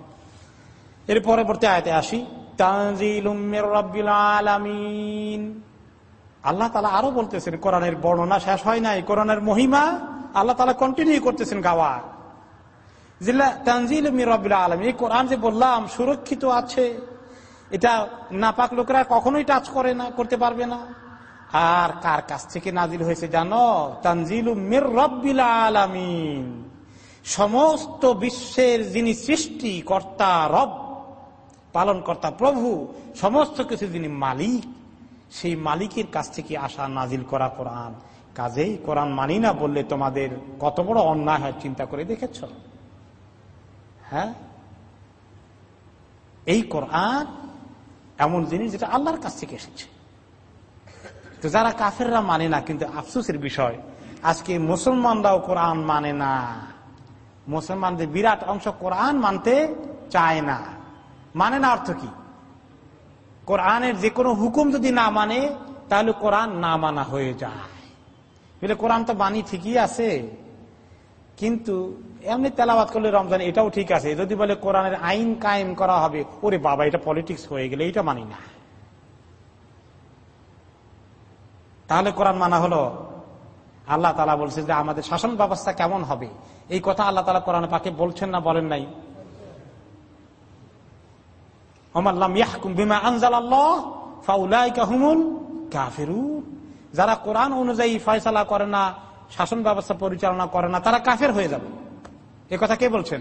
এর পরবর্তী আয়তে আসি আল্লাহ তালা আরও বলতেছেন, কোরআনের বর্ণনা শেষ হয় নাই, কোরআনের মহিমা আল্লাহ তালা কন্টিনিউ করতেছেন গাওয়া জিল্লা তানজিল রবিল্লা আলম এই কোরআন যে বললাম, সুরক্ষিত আছে। এটা নাপাক লোকেরা কখনোই টাচ করে না, করতে পারবে না। আর কার কাছ থেকে নাজিল হয়েছে জানো? তানজিল আলামিন। সমস্ত বিশ্বের যিনি সৃষ্টি কর্তা রব পালন কর্তা প্রভু, সমস্ত কিছু যিনি মালিক, সেই মালিকের কাছ থেকে আসা নাজিল করা কোরআন। কাজেই কোরআন মানি না বললে তোমাদের কত বড় অন্যায় হয়, চিন্তা করে দেখেছ? হ্যাঁ? এই কোরআন এমন জিনিস যেটা আল্লাহর কাছ থেকে এসেছে। তো যারা কাফেররা মানে না, কিন্তু আফসোসের বিষয়, আজকে মুসলমানরাও কোরআন মানে না। মুসলমানদের বিরাট অংশ কোরআন মানতে চায় না। মানে না অর্থ কি? কোরআনের যে কোনো হুকুম যদি না মানে তাহলে কোরআন না মানা হয়ে যায়। কোরআন তো বাণী ঠিকই আছে, কিন্তু এমনি তেলাবাদ করলে রমজান এটাও ঠিক আছে। যদি বলে কোরআনের আইন কায়েম করা হবে, ওরে বাবা, এটা পলিটিক্স হয়ে গেলে এটা মানি না। তাহলে কোরআন মানা হলো, আল্লাহ তালা বলছে যে আমাদের শাসন ব্যবস্থা কেমন হবে? এই কথা আল্লাহ তালা কোরআন পাকে বলছেন না, বলেন নাই। যারা কোরআন অনুযায়ী ফয়সালা করে না, শাসন ব্যবস্থা পরিচালনা করে না, তারা কাফের হয়ে যাবে। এ কথা কে বলছেন?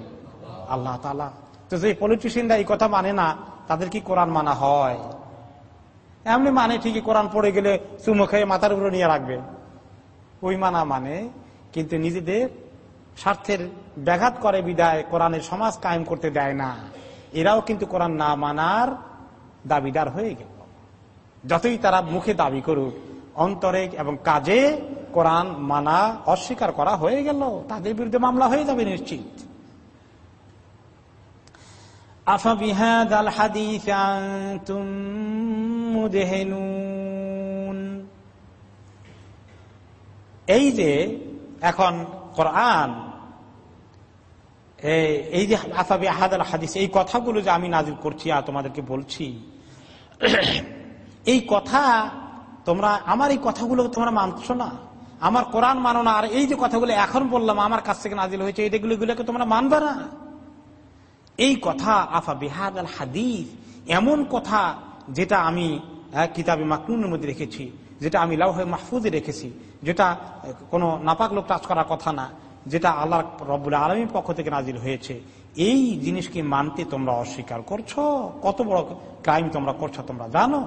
আল্লাহ তালা তো যে পলিটিশিয়ানরা এই কথা মানে না, তাদের কি কোরআন মানা হয়? এমনি মানে ঠিকই কোরআন পড়ে গেলে চুমো খেয়ে মাথার উপরে নিয়ে রাখবে। ওই মানা মানে কিন্তু নিজেদের স্বার্থের ব্যাঘাত করে বিদায় কোরআনের সমাজ কায়েম করতে দেয় না। এরাও কিন্তু কোরআন না মানার দাবিদার হয়ে গেল। যতই তারা মুখে দাবি করুক, অন্তরে এবং কাজে কোরআন মানা অস্বীকার করা হয়ে গেল, তাদের বিরুদ্ধে মামলা হয়ে যাবে নিশ্চিত। এই যে এখন কোরআন, এই যে আফাবি আহাদ আল হাদিস, এই কথাগুলো যে আমি নাজির করছি আর তোমাদেরকে বলছি, এই কথা তোমরা, আমার এই কথাগুলো তোমরা মানছো না। আমার কোরআন মানো না, আর এই যে কথাগুলো এখন বললাম, আমার কাছ থেকে নাজিল হয়েছে এইগুলো গুলোকে তোমরা মানবে না। এই কথা আফা বিহাদ আল হাদিস, এমন কথা যেটা আমি কিতাবে মাকনুনের মধ্যে রেখেছি, যেটা আমি লাউহে মাহফুজে রেখেছি, যেটা কোনো নাপাক লোক টাচ করার কথা না, যেটা আল্লাহ রব্বুল আলমীর পক্ষ থেকে নাজিল হয়েছে। এই জিনিসকে মানতে তোমরা অস্বীকার করছ? কত বড় ক্রাইম তোমরা করছ তোমরা জানো?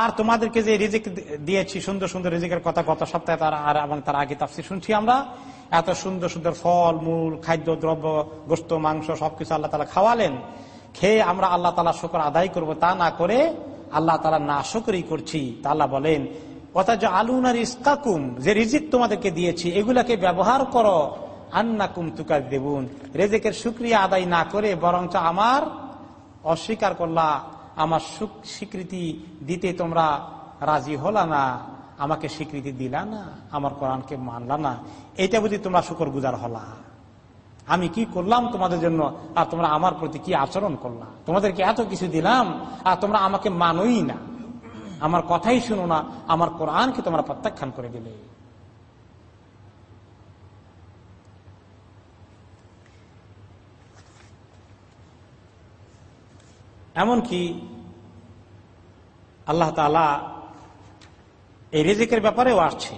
আর তোমাদেরকে যে রিজিক দিয়েছি, সুন্দর সুন্দর রিজিকের কথা গত সপ্তাহে তার আর এবং তার আগে তাফসি শুনছি আমরা এত সুন্দর সুন্দর ফল, মূল, খাদ্য, দ্রব্য, গোস্ত, মাংস, সবকিছু আল্লাহ তালা খাওয়ালেন। খেয়ে আমরা আল্লাহ তালা শুকর আদায় করব, তা না করে আল্লাহ তালা না শুকরই করছি। তা আল্লাহ বলেন অথচ আলুনার ইস্কাকুম যে রিজিক তোমাদেরকে দিয়েছি, এগুলাকে ব্যবহার করো। আন্নাকুম তুকার দেবুন রেজেকের সুক্রিয়া আদায় না করে বরঞ্চ আমার অস্বীকার করলা, আমার সুখ স্বীকৃতি দিতে তোমরা রাজি হলা না। আমাকে স্বীকৃতি দিলা না, আমার কোরআনকে মানলা না এটা বুঝি তোমরা শুকর গুজার হলা। আমি কি করলাম তোমাদের জন্য? আর তোমরা আমার প্রতি কি আচরণ করলাম তোমাদেরকে এত কিছু দিলাম, আর তোমরা আমাকে মানোই না। আমার কথাই শুনো না, আমার কোরআনকে তোমরা প্রত্যাখ্যান করে দিলে। এমনকি আল্লাহ তালা এই রেজিকের ব্যাপারেও আসছে।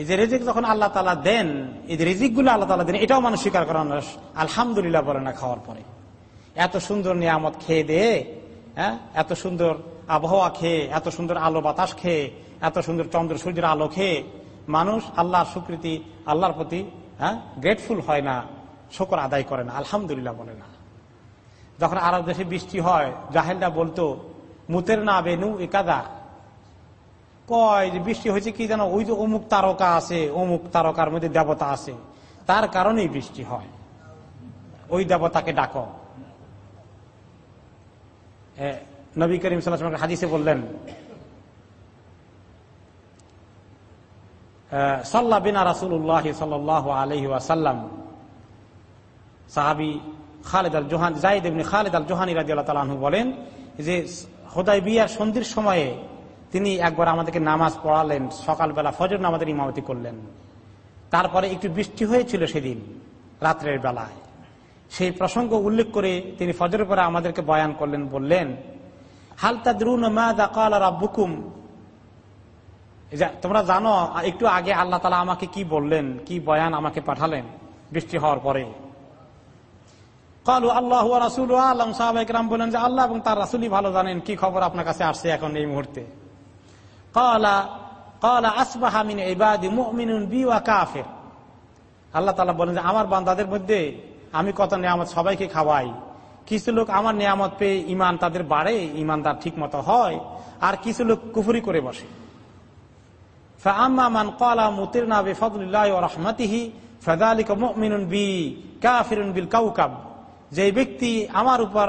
এই যে রেজিক যখন আল্লাহ তালা দেন, এই যে রেজিকগুলো আল্লাহ তালা দেন, এটাও মানুষ স্বীকার করেন আলহামদুলিল্লাহ বলে না খাওয়ার পরে। এত সুন্দর নিয়ামত খেয়ে দে হ্যাঁ? এত সুন্দর আবহাওয়া খেয়ে, এত সুন্দর আলো বাতাস খেয়ে, এত সুন্দর চন্দ্র সূর্যের আলো খেয়ে মানুষ আল্লাহর স্বীকৃতি আল্লাহর প্রতি হ্যাঁ? গ্রেটফুল হয় না, শকর আদায় করে না, আলহামদুলিল্লাহ বলে না। যখন আরব দেশে বৃষ্টি হয়, জাহেলরা বলতো, মুতের না বেনু একাদা। কয় বৃষ্টি হয়েছে কি জানো ওই যে অমুক তারকা আছে, অমুক তারকার মধ্যে দেবতা আছে। তার কারণেই বৃষ্টি হয়। ওই দেবতাকে ডাক। নবী করিম সাল্লাহ হাদিসে বললেন সাল্লা বিনা রাসুল্লাহ সাল্লাহ আলহি ওয়াসাল্লাম। সাহাবি খালেদ আল জোহান এমনি খালেদ আল জোহানি রাজি আল্লাহ বলেন যে হোদাই বিয়ার সন্ধির সময়ে তিনি একবার আমাদেরকে নামাজ পড়ালেন, সকালবেলা ফজর নামাজের ইমামতি করলেন। তারপরে একটু বৃষ্টি হয়েছিল সেদিন, রাত্রের বেলায়। সেই প্রসঙ্গ উল্লেখ করে তিনি ফজরের পরে আমাদেরকে বয়ান করলেন, বললেন হালতা দ্রুন রাব্বুকুম? তোমরা জানো, একটু আগে আল্লাহ তালা আমাকে কি বললেন, কি বয়ান আমাকে পাঠালেন বৃষ্টি হওয়ার পরে। কালু আল্লাহ রাসুল আলম। সাহাবাহাম বলেন যে, আল্লাহ এবং তার রাসুলই ভালো জানেন, কি খবর আপনার কাছে আসছে এখন এই মুহূর্তে? কলা কলা আসবাহামিন ইবাদি মুমিনুন বি ওয়া কাফের আল্লাহ তালা বলেন যে, আমার বান্দাদের মধ্যে আমি কত নিয়ামত সবাইকে খাওয়াই। কিছু লোক আমার নিয়ামত পেয়ে ইমান তাদের বাড়ে ইমানদার ঠিক মতো হয়, আর কিছু লোক কুফুরি করে বসে। মান কলা মুতির না বেফদুল্লাহ রহমতিহি ফেদালিক মিনুন বি কাফিরুন বিল কাউকাব। যে ব্যক্তি আমার উপর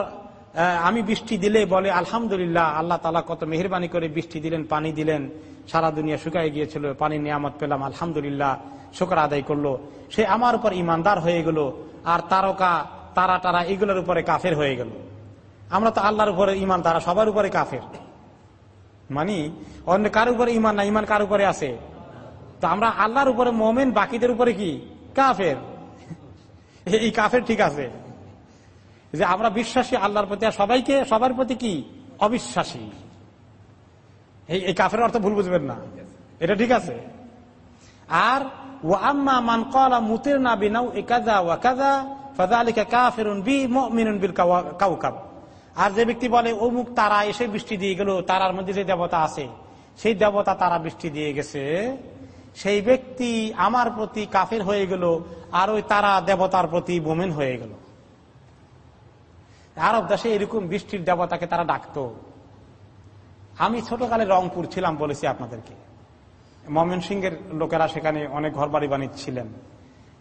আমি বৃষ্টি দিলে বলে, আলহামদুলিল্লাহ, আল্লাহ তালা কত মেহরবানি করে বৃষ্টি দিলেন, পানি দিলেন, সারা দুনিয়া শুকাই গিয়েছিল পানি নিয়ামত পেলাম, আলহামদুলিল্লাহ, শুকর আদায় করল। সে আমার উপর ইমানদার হয়ে গেল, আর তারকা, তারা তারা এগুলোর উপরে কাফের হয়ে গেল। আমরা তো আল্লাহর উপরে ইমান তারা সবার উপরে কাফের। মানি, অন্য কার উপরে ইমান না ইমান কার উপরে আছে? তো আমরা আল্লাহর উপরে মোমেন, বাকিদের উপরে কি? কাফের। এই কাফের ঠিক আছে। যে আমরা বিশ্বাসী আল্লাহর প্রতি, আর সবাইকে, সবার প্রতি কি? অবিশ্বাসী। এই কাফের অর্থ ভুল বুঝবেন না। এটা ঠিক আছে? আর ও আম্মা মান কলা মুতের না বিনাও একাজা ওয়াকাজা ফাজালিকা কাফেরুন বি মিনুন বিল কাউকাব আর যে ব্যক্তি বলে, অমুক তারা এসে বৃষ্টি দিয়ে গেল তারার মধ্যে যে দেবতা আছে, সেই দেবতা তারা বৃষ্টি দিয়ে গেছে, সেই ব্যক্তি আমার প্রতি কাফের হয়ে গেল, আর ওই তারা দেবতার প্রতি বোমেন হয়ে গেল। আরব দেশে এরকম বৃষ্টির দেবতাকে তারা ডাকত। আমি ছোটকালে রংপুর ছিলাম বলেছি আপনাদেরকে। মমিন সিংহের লোকেরা সেখানে অনেক ঘর বাড়ি বানিয়েছিলেন।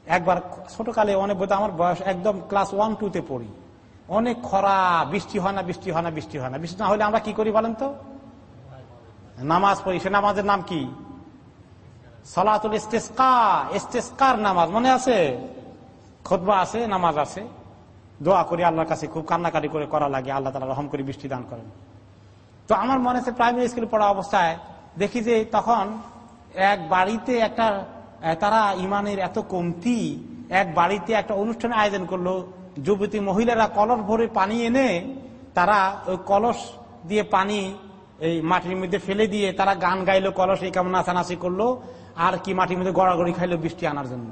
একবার ছোটকালে অনেক বোধ আমার বয়স একদম ক্লাস ওয়ান, টু তে পড়ি। অনেক খরা, বৃষ্টি হয় না, বৃষ্টি হয় না, বৃষ্টি হয় না। বৃষ্টি না হলে আমরা কি করি বলেন তো? নামাজ পড়ি। সে নামাজের নাম কি? সলাতুল ইস্তেস্কা, ইস্তেস্কার নামাজ। মনে আছে? খোদবা আছে, নামাজ আছে। দোয়া করি আল্লাহর কাছে, খুব কান্নাকাটি করে করা লাগে, আল্লাহ তালা রহম করে বৃষ্টি দান করেন। তো আমার মনে আছে প্রাইমারি স্কুলে পড়া অবস্থায় দেখি যে তখন এক বাড়িতে একটা তারা ইমানের এত কমতি, এক বাড়িতে একটা অনুষ্ঠানের আয়োজন করল, যুবতী মহিলারা কলস ভরে পানি এনে তারা ওই কলস দিয়ে পানি এই মাটির মধ্যে ফেলে দিয়ে তারা গান গাইলো, কলস এই কেমন নাচানাচি করল, আর কি মাটির মধ্যে গড়াগড়ি খাইলো বৃষ্টি আনার জন্য।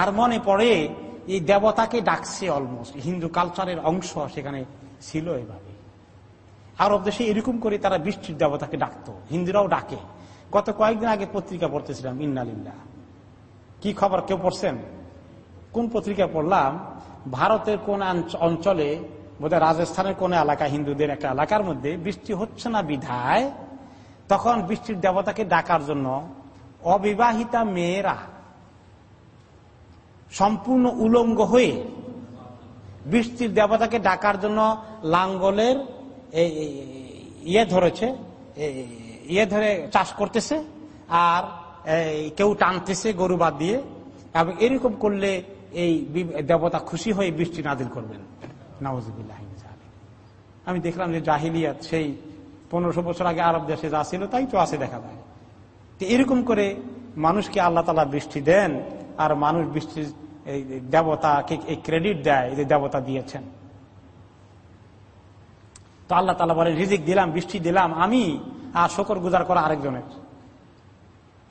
আর মনে পড়ে এই দেবতাকে ডাকছে অলমোস্ট হিন্দু কালচারের অংশ সেখানে ছিল এভাবে। আরব দেশে এরকম করে তারা বৃষ্টির দেবতাকে ডাকতো। হিন্দুরাও ডাকে। গত কয়েকদিন আগে পত্রিকা পড়তেছিলাম ইন্নালিল্লা কি খবর, কেউ পড়ছেন? কোন পত্রিকা পড়লাম? ভারতের কোন অঞ্চলে, বোধহয় রাজস্থানের কোন এলাকা, হিন্দুদের একটা এলাকার মধ্যে বৃষ্টি হচ্ছে না বিধায়, তখন বৃষ্টির দেবতাকে ডাকার জন্য অবিবাহিতা মেয়েরা সম্পূর্ণ উলঙ্গ হয়ে বৃষ্টির দেবতাকে ডাকার জন্য লাঙ্গলের ইয়ে ধরেছে ইয়ে ধরে চাষ করতেছে আর কেউ টানতেছে গরু বাদ দিয়ে। এবং এরকম করলে এই দেবতা খুশি হয়ে বৃষ্টি নাদিল করবেন। নওয়াজ আমি দেখলাম যে জাহিলিয়াত সেই পনেরোশো বছর আগে আরব দেশে যা ছিল তাই তো আছে দেখা যায়। এরকম করে মানুষকে আল্লাহ তালা বৃষ্টি দেন। আর মানুষ বৃষ্টির দেবতাকে এই ক্রেডিট দেয় যে দেবতা দিয়েছেন। তো আল্লাহ তালা বলে, রিজিক দিলাম, বৃষ্টি দিলাম আমি, আর শকর গুজার করা আরেকজনের।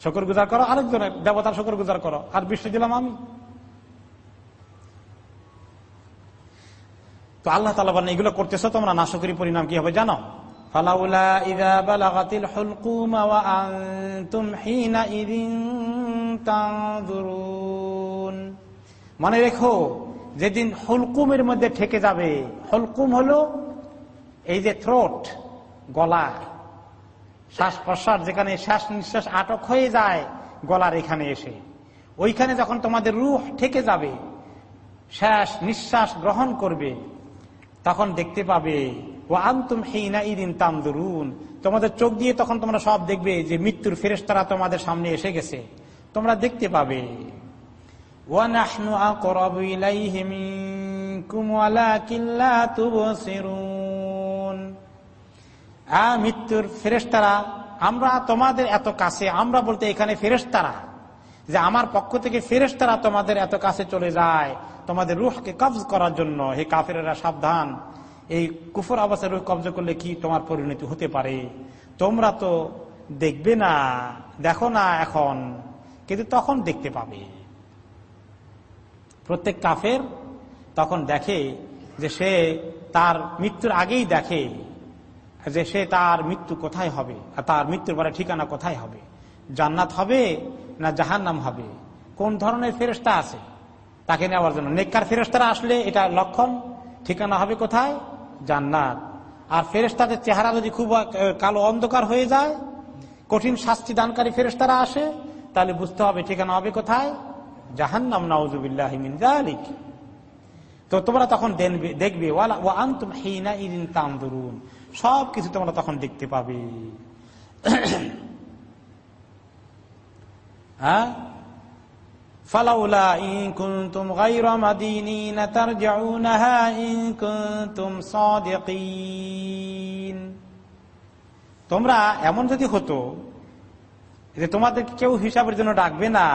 শকর গুজার করো আরেকজনের, দেবতার শকর গুজার করো, আর বৃষ্টি দিলাম আমি। তো আল্লাহ তালা বলেন, এগুলো করতেছো তোমরা, নাশকরি পরিণাম কি হবে জানো? মনে রেখো, যেদিন হলকুমের মধ্যে ঠেকে যাবে, হলকুম হলো এই যে থ্রোট গলা শ্বাস প্রশ্বাস যেখানে শ্বাস নিঃশ্বাস আটক হয়ে যায়, গলার এখানে এসে। ওইখানে যখন তোমাদের রুহ ঠেকে যাবে শ্বাস নিঃশ্বাস গ্রহণ করবে, তখন দেখতে পাবে ও আন্তুম হেইনা ইদিন তামদুরুন তোমাদের চোখ দিয়ে তখন তোমরা সব দেখবে যে মৃত্যুর ফেরেস্তারা তোমাদের সামনে এসে গেছে। তোমরা দেখতে পাবে। মৃত্যুর ফেরেস্তারা আমরা তোমাদের এত কাছে, আমরা বলতে এখানে ফেরেস্তারা যে আমার পক্ষ থেকে ফেরেস্তারা তোমাদের এত কাছে চলে যায়। তোমাদের রুহকে কবজ করার জন্য, হে কাফেরা সাবধান। এই কুফর রুহ কবজ করলে কি তোমার পরিণতি হতে পারে? তোমরা তো দেখবে না, দেখো না এখন, কিন্তু তখন দেখতে পাবে। প্রত্যেক কাফের তখন দেখে যে সে তার মৃত্যুর আগেই দেখে যে সে তার মৃত্যু কোথায় হবে, আর তার মৃত্যুর পরে ঠিকানা কোথায় হবে? জান্নাত হবে না জাহান্নাম হবে? কোন ধরনের ফেরস্তা আছে? তাকে নেওয়ার জন্য। নেককার ফেরস্তারা আসলে এটা লক্ষণ, ঠিকানা হবে কোথায়? জান্নাত। আর ফেরেস্তাদের চেহারা যদি খুব কালো অন্ধকার হয়ে যায়, কঠিন শাস্তি দানকারী ফেরেস্তারা আসে, তাহলে বুঝতে হবে ঠিকানা হবে কোথায়? জাহান্নাম, নাউজুবিল্লাহ জালিক তো তোমরা তখন দেখবে ও আন্তুম হিনা ইদিন তান্দুরুন সব কিছু তোমরা তখন দেখতে পাবে। হ্যাঁ? فلولا إن كنتم غير مدينين ترجعونها إن كنتم صادقين তোমরা এমন যদি হতো যে তোমাদের কেউ হিসাবের জন্য ডাকবে না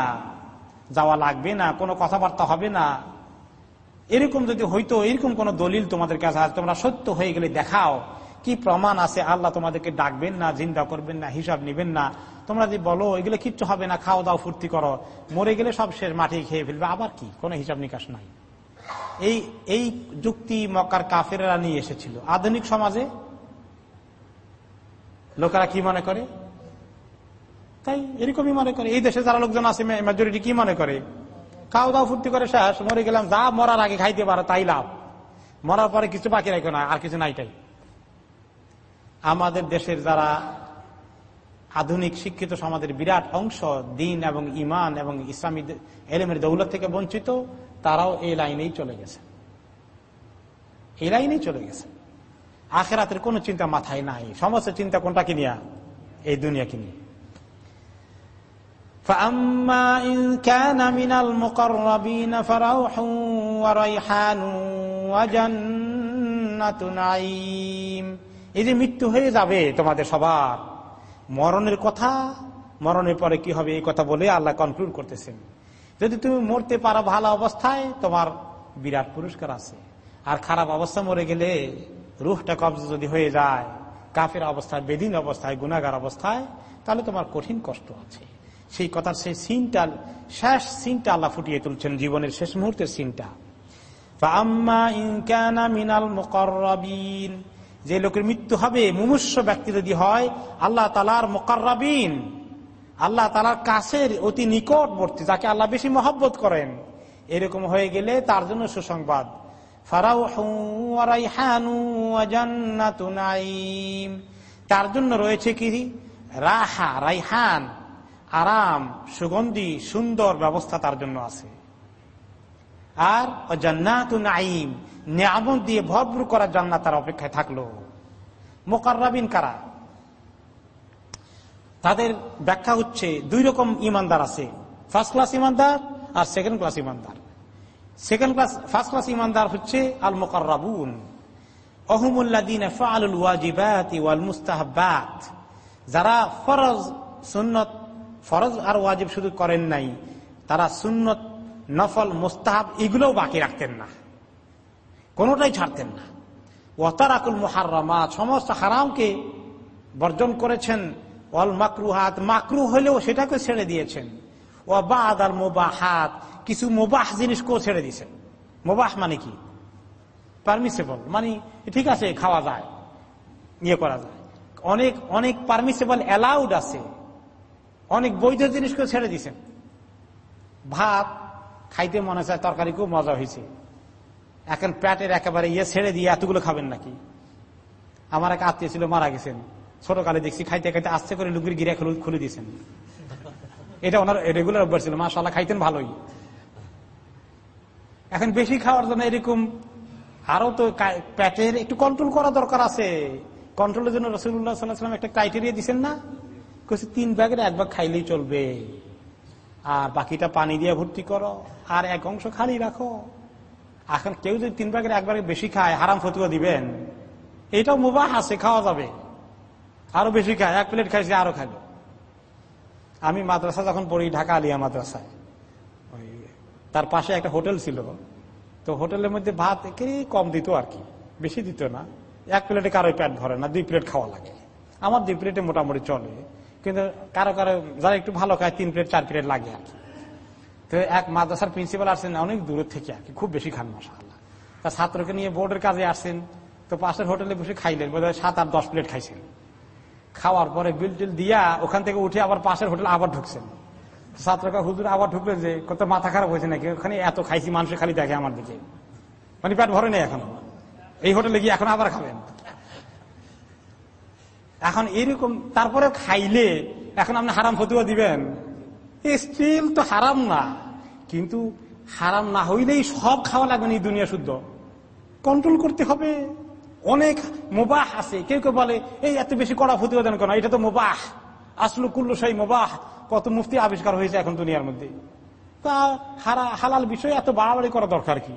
যাওয়া লাগবে না কোনো কথাবার্তা হবে না এরকম যদি হইতো এরকম কোন দলিল তোমাদের কাছে আছে তোমরা সত্য হয়ে গেলে দেখাও কি প্রমাণ আছে আল্লাহ তোমাদেরকে ডাকবেন না জিন্দা করবেন না হিসাব নিবেন না তোমরা যদি বলো, এগুলো কিচ্ছু হবে না খাওয়া দাওয়া ফুর্তি করো। মরে গেলে সব শেষ মাটি খেয়ে ফেলবে। আবার কি? কোনো হিসাব নিকাশ নাই। এই এই যুক্তি মক্কার কাফেরা নিয়ে এসেছিল। আধুনিক সমাজে লোকেরা কি মনে করে? তাই এরকমই মনে করে। এই দেশে যারা লোকজন আছে মেজরিটি কি মনে করে? খাওয়া দাওয়া ফুর্তি করে, শেষ। মরে গেলাম, যা মরার আগে খাইতে পারো, তাই লাভ। মরার পরে কিছু বাকি রাখো না, আর কিছু নাইটাই আমাদের দেশের যারা আধুনিক শিক্ষিত সমাজের বিরাট অংশ দিন এবং ইমান এবং ইসলামী এলেমের দৌলত থেকে বঞ্চিত, তারাও এই লাইনেই চলে গেছে। এই লাইনেই চলে গেছে। আখেরাতের কোনো চিন্তা মাথায় নাই। সমস্ত চিন্তা কোনটা কিনিয়া এই দুনিয়া কিনি এই যে মৃত্যু হয়ে যাবে তোমাদের সবার মরণের কথা, মরণের পরে কি হবে এই কথা বলে আল্লাহ কনক্লুড করতেছেন। যদি তুমি মরতে পারো ভালো অবস্থায়, তোমার বিরাট পুরস্কার আছে। আর খারাপ অবস্থা মরে গেলে রুহটা কবজ যদি হয়ে যায়, কাফের অবস্থায়, বেদিন অবস্থায় গুণাগার অবস্থায়, তাহলে তোমার কঠিন কষ্ট আছে। সেই কথার সেই সিনটা, শেষ সিনটা আল্লাহ ফুটিয়ে তুলছেন, জীবনের শেষ মুহূর্তের সিনটা। মিনাল মুকরবিন যে লোকের মৃত্যু হবে মুমুষ্য ব্যক্তি যদি হয়, আল্লাহ তালার মোকাররাবিন, আল্লাহ তালার কাছের অতি নিকটবর্তী, যাকে আল্লাহ বেশি মহব্বত করেন, এরকম হয়ে গেলে তার জন্য সুসংবাদ। তার জন্য রয়েছে কি? রাহা, রাইহান, আরাম, সুগন্ধি, সুন্দর ব্যবস্থা তার জন্য আছে। আর জান্নাত নাইম নিয়ামত দিয়ে ভরপুর করার জান্নাত তার অপেক্ষায় থাকল। মোকাররাবিন কারা? তাদের ব্যাখ্যা হচ্ছে দুই রকম ইমানদার আছে। ফার্স্ট ক্লাস ইমানদার আর সেকেন্ড ক্লাস ইমানদার। সেকেন্ড ক্লাস, ফার্স্ট ক্লাস ইমানদার হচ্ছে আল মোকাররাবুন যারা ফরজ, সুন্নত, ফরজ আর ওয়াজিব শুধু করেন নাই, তারা সুন্নত, নফল, মুস্তাহাব এগুলোও বাকি রাখতেন না। কোনোটাই ছাড়তেন না। ওয়াতারাকুল মুহাররামাত সমস্ত হারামকে বর্জন করেছেন। অল মাকরুহাত মাকরু হলেও সেটাকে ছেড়ে দিয়েছেন। ও বাদ আর মোবাহাত, কিছু মোবাহ জিনিসকেও ছেড়ে দিয়েছেন। মোবাহ মানে কি? পারমিসেবল মানে ঠিক আছে, খাওয়া যায় ইয়ে করা যায়। অনেক অনেক পারমিসেবল অ্যালাউড আছে। অনেক বৈধ জিনিসকেও ছেড়ে দিয়েছেন। ভাত খাইতে মনে চায় তরকারি খুব মজা হয়েছে। এখন প্যাটের একেবারে ইয়ে ছেড়ে দিয়ে এতগুলো খাবেন নাকি? আমার এক আত্মীয় ছিল, মারা গেছেন। ছোটকালে দেখছি খাইতে খাইতে আস্তে করে লুকির গিরে খুলে দিয়েছেন। এটা ওনার রেগুলার অভ্যাস ছিল মাসাল্লাহ খাইতেন ভালোই। এখন বেশি খাওয়ার জন্য এরকম আরও তো প্যাটের একটু কন্ট্রোল করা দরকার আছে। কন্ট্রোলের জন্য রসুল্লাহ একটা ক্রাইটেরিয়া দিচ্ছেন না? তিন ব্যাগের এক ভাগ খাইলেই চলবে। আর বাকিটা পানি দিয়ে ভর্তি করো। আর এক অংশ খালি রাখো। এখন কেউ যদি তিন ভাগের একবারে বেশি খায়, হারাম ফতুয়া দিবেন। এটাও মুবাহ আছে, খাওয়া যাবে। আরও বেশি খায়, এক প্লেট খাইছে আরও খাইল আমি মাদ্রাসা যখন পড়ি, ঢাকা আলিয়া মাদ্রাসায়, ওই তার পাশে একটা হোটেল ছিল। তো হোটেলের মধ্যে ভাত একেই কম দিত আর কি, বেশি দিত না। এক প্লেটে কারও প্যাট ভরে না, দুই প্লেট খাওয়া লাগে। আমার দুই প্লেটে মোটামুটি চলে। কিন্তু কারও কারও যারা একটু ভালো খায়, তিন প্লেট, চার প্লেট লাগে আর কি। তো এক মাদ্রাসার প্রিন্সিপাল আসছেন, অনেক দূরের থেকে আর কি, খুব বেশি খান মশা তা ছাত্রকে নিয়ে বোর্ডের কাজে আসছেন, তো পাশের হোটেলে বসে খাইলেন বোধ হয় সাত আট দশ প্লেট খাইছেন। খাওয়ার পরে বিল টিল দিয়া ওখান থেকে উঠে আবার পাশের হোটেলে আবার ঢুকছেন। ছাত্রকে হুজুর আবার ঢুকলেন যে, কত মাথা খারাপ হয়েছে নাকি? ওখানে এত খাইছি, মানুষের খালি দেখে আমার দিকে। মানে পেট ভরে নেই এখন। এই হোটেলে গিয়ে এখন আবার খাবেন। এখন এরকম, তারপরে খাইলে এখন আপনি হারাম ফতুয়া দিবেন। স্টিল তো হারাম না। কিন্তু হারাম না হইলেই সব খাওয়া লাগবে না এই দুনিয়া শুদ্ধ। কন্ট্রোল করতে হবে। অনেক মোবাহ আছে। কেউ কেউ বলে, এই এত বেশি কড়া প্রতিবেদন দেন কেন? এটা তো মোবাহ। আসলো কুল্লু সেই মোবাহ। কত মুফতি আবিষ্কার হয়েছে এখন দুনিয়ার মধ্যে। তা হারা, হালাল বিষয় এত বাড়াবাড়ি করা দরকার কি?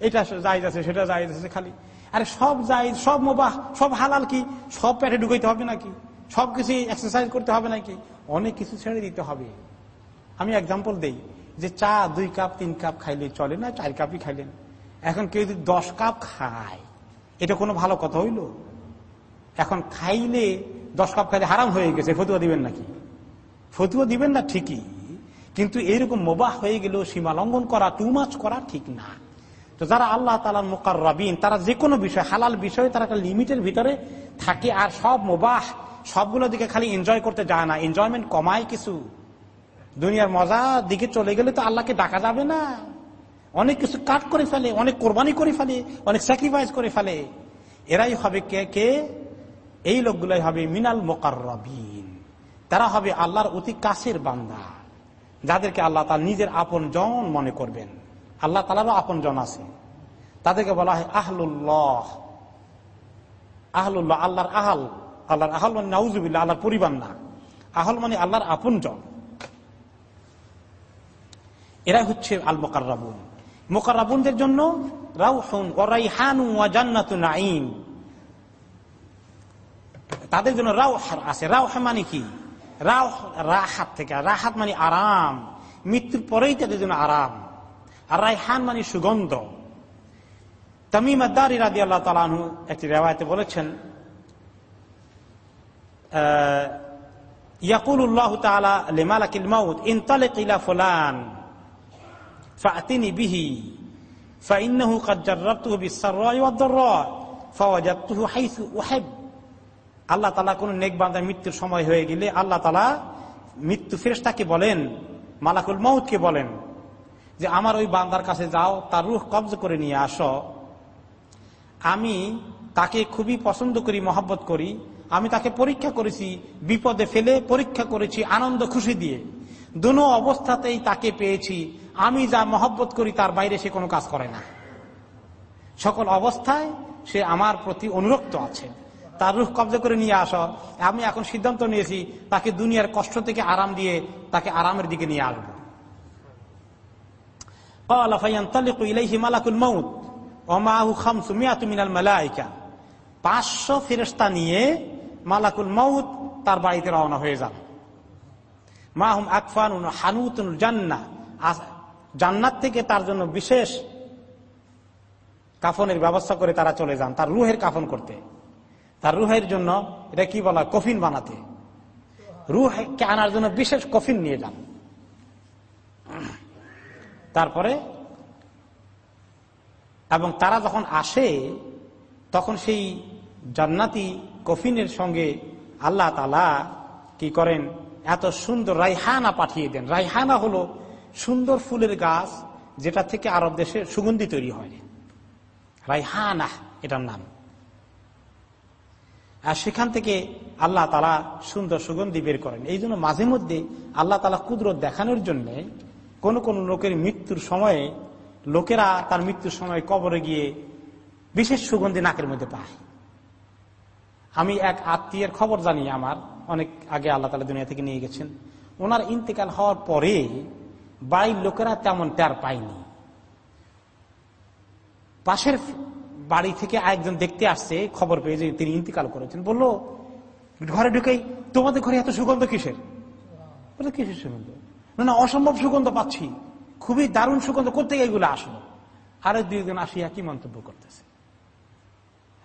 এটা জায়জ আছে, সেটা জায়জ আছে খালি। আরে সব জায়জ, সব মোবাহ, সব হালাল কি? সব পেটে ঢুকাইতে হবে নাকি? সব কিছু এক্সারসাইজ করতে হবে নাকি? অনেক কিছু ছেড়ে দিতে হবে। আমি এক্সাম্পল দেই, যে চা দুই কাপ তিন কাপ খাইলে চলে না, চার কাপই খাইলেন। এখন কেউ যদি দশ কাপ খায়, এটা কোনো ভালো কথা হইল? এখন খাইলে দশ কাপ খাইলে হারাম হয়ে গেছে, ফতুয়া দিবেন নাকি? ফতুয়া দিবেন না ঠিকই, কিন্তু এইরকম মোবাহ হয়ে গেলেও সীমা লঙ্ঘন করা টু মাছ করা ঠিক না। তো যারা আল্লাহ তালার মোকার রবিন তারা যে কোনো বিষয়, হালাল বিষয়ে তারা একটা লিমিটের ভিতরে থাকে, আর সব মোবাহ সবগুলো দিকে খালি এনজয় করতে যায় না। এনজয়মেন্ট কমায় কিছু। দুনিয়ার মজা দিকে চলে গেলে তো আল্লাহকে ডাকা যাবে না। অনেক কিছু কাট করে ফেলে, অনেক কোরবানি করে ফেলে, অনেক স্যাক্রিফাইস করে ফেলে। এরাই হবে কে কে? এই লোকগুলাই হবে মিনাল মোকার তারা হবে আল্লাহর অতি কাছের বান্দা, যাদেরকে আল্লাহ তার নিজের আপন জন মনে করবেন। আল্লাহ তালারও আপন জন আছে। তাদেরকে বলা হয় আহলুল্লাহ। আহলুল্লাহ, আল্লাহর আহাল। আল্লাহর আহল মানে নাউজুবিল্লা আল্লাহর পরিবার না আহল মানে আল্লাহর আপন জন এরা হচ্ছে আল মোকাররাবুন মোকাররাবুনদের জন্য রাউহুন ওরাইহানু জান্নাতু নাঈম। তাদের জন্য রাও আছে। রাও মানে কি? রাও রাহাত থেকে। রাহাত মানে আরাম। মৃত্যুর পরেই তাদের জন্য আরাম। আর রাইহান মানে সুগন্ধ। তামিম আদারি রাদি আল্লাহ তালানহু একটি রেওয়ায়তে বলেছেন ইয়াকুল্লাহ তালা লেমালাকিল মাউদ ইনতালেক ইলা ফুলান। فأتني به فإنه قد جربته بالسراء والضراء فوجدته حيث أحب আল্লাহ তালা কোন নেক বান্দার মৃত্যুর সময় হয়ে গেলে আল্লাহ তালা মৃত্যু ফেরেস্তাকে বলেন মালাকুল মৌতকে বলেন যে আমার ওই বান্দার কাছে যাও তার রুখ কবজ করে নিয়ে আসো আমি তাকে খুবই পছন্দ করি মহব্বত করি আমি তাকে পরীক্ষা করেছি বিপদে ফেলে পরীক্ষা করেছি আনন্দ খুশি দিয়ে দুনো অবস্থাতেই তাকে পেয়েছি। আমি যা মহব্বত করি, তার বাইরে সে কোনো কাজ করে না। সকল অবস্থায় সে আমার প্রতি অনুরক্ত আছে। তার রুখ কবজা করে নিয়ে আস। আমি এখন সিদ্ধান্ত নিয়েছি, তাকে দুনিয়ার কষ্ট থেকে আরাম দিয়ে তাকে আরামের দিকে নিয়ে আসব। পাঁচশো ফেরস্তা নিয়ে মালাকুল মৌত তার বাড়িতে রওনা হয়ে যান মাহুম আকফান হানুতুন জান্না। জান্নাত থেকে তার জন্য বিশেষ কাফনের ব্যবস্থা করে তারা চলে যান, তার রুহের কাফন করতে। তার রুহের জন্য এটা কি বলা কফিন বানাতে। রুহকে আনার জন্য বিশেষ কফিন নিয়ে যান। তারপরে এবং তারা যখন আসে, তখন সেই জান্নাতি কফিনের সঙ্গে আল্লাহ তালা কি করেন? এত সুন্দর রাইহানা পাঠিয়ে দেন। রাইহানা হলো সুন্দর ফুলের গাছ যেটা থেকে আরব দেশে সুগন্ধি তৈরি হয়। রাইহানা, এটার নাম। আর সেখান থেকে আল্লাহ তালা সুন্দর সুগন্ধি বের করেন। এই জন্য মাঝে মধ্যে আল্লাহ তালা কুদরত দেখানোর জন্য কোন কোন লোকের মৃত্যুর সময়ে, লোকেরা তার মৃত্যুর সময় কবরে গিয়ে বিশেষ সুগন্ধি নাকের মধ্যে পায়। আমি এক আত্মীয়ের খবর জানি আমার, অনেক আগে আল্লাহ তালা দুনিয়া থেকে নিয়ে গেছেন। ওনার ইন্তেকাল হওয়ার পরে বাড়ির লোকেরা তেমন টের পায়নি। পাশের বাড়ি থেকে আরেকজন দেখতে আসছে, খবর পেয়ে যে তিনি ইন্তিকাল করেছেন। বলল, ঘরে ঢুকেই তোমাদের ঘরে এত সুগন্ধ কিসের? কিসের সুগন্ধ? না না, অসম্ভব সুগন্ধ পাচ্ছি। খুবই দারুণ সুগন্ধ করতে এগুলো আসলো? আরও দুইজন আসিয়া কি মন্তব্য করতেছে?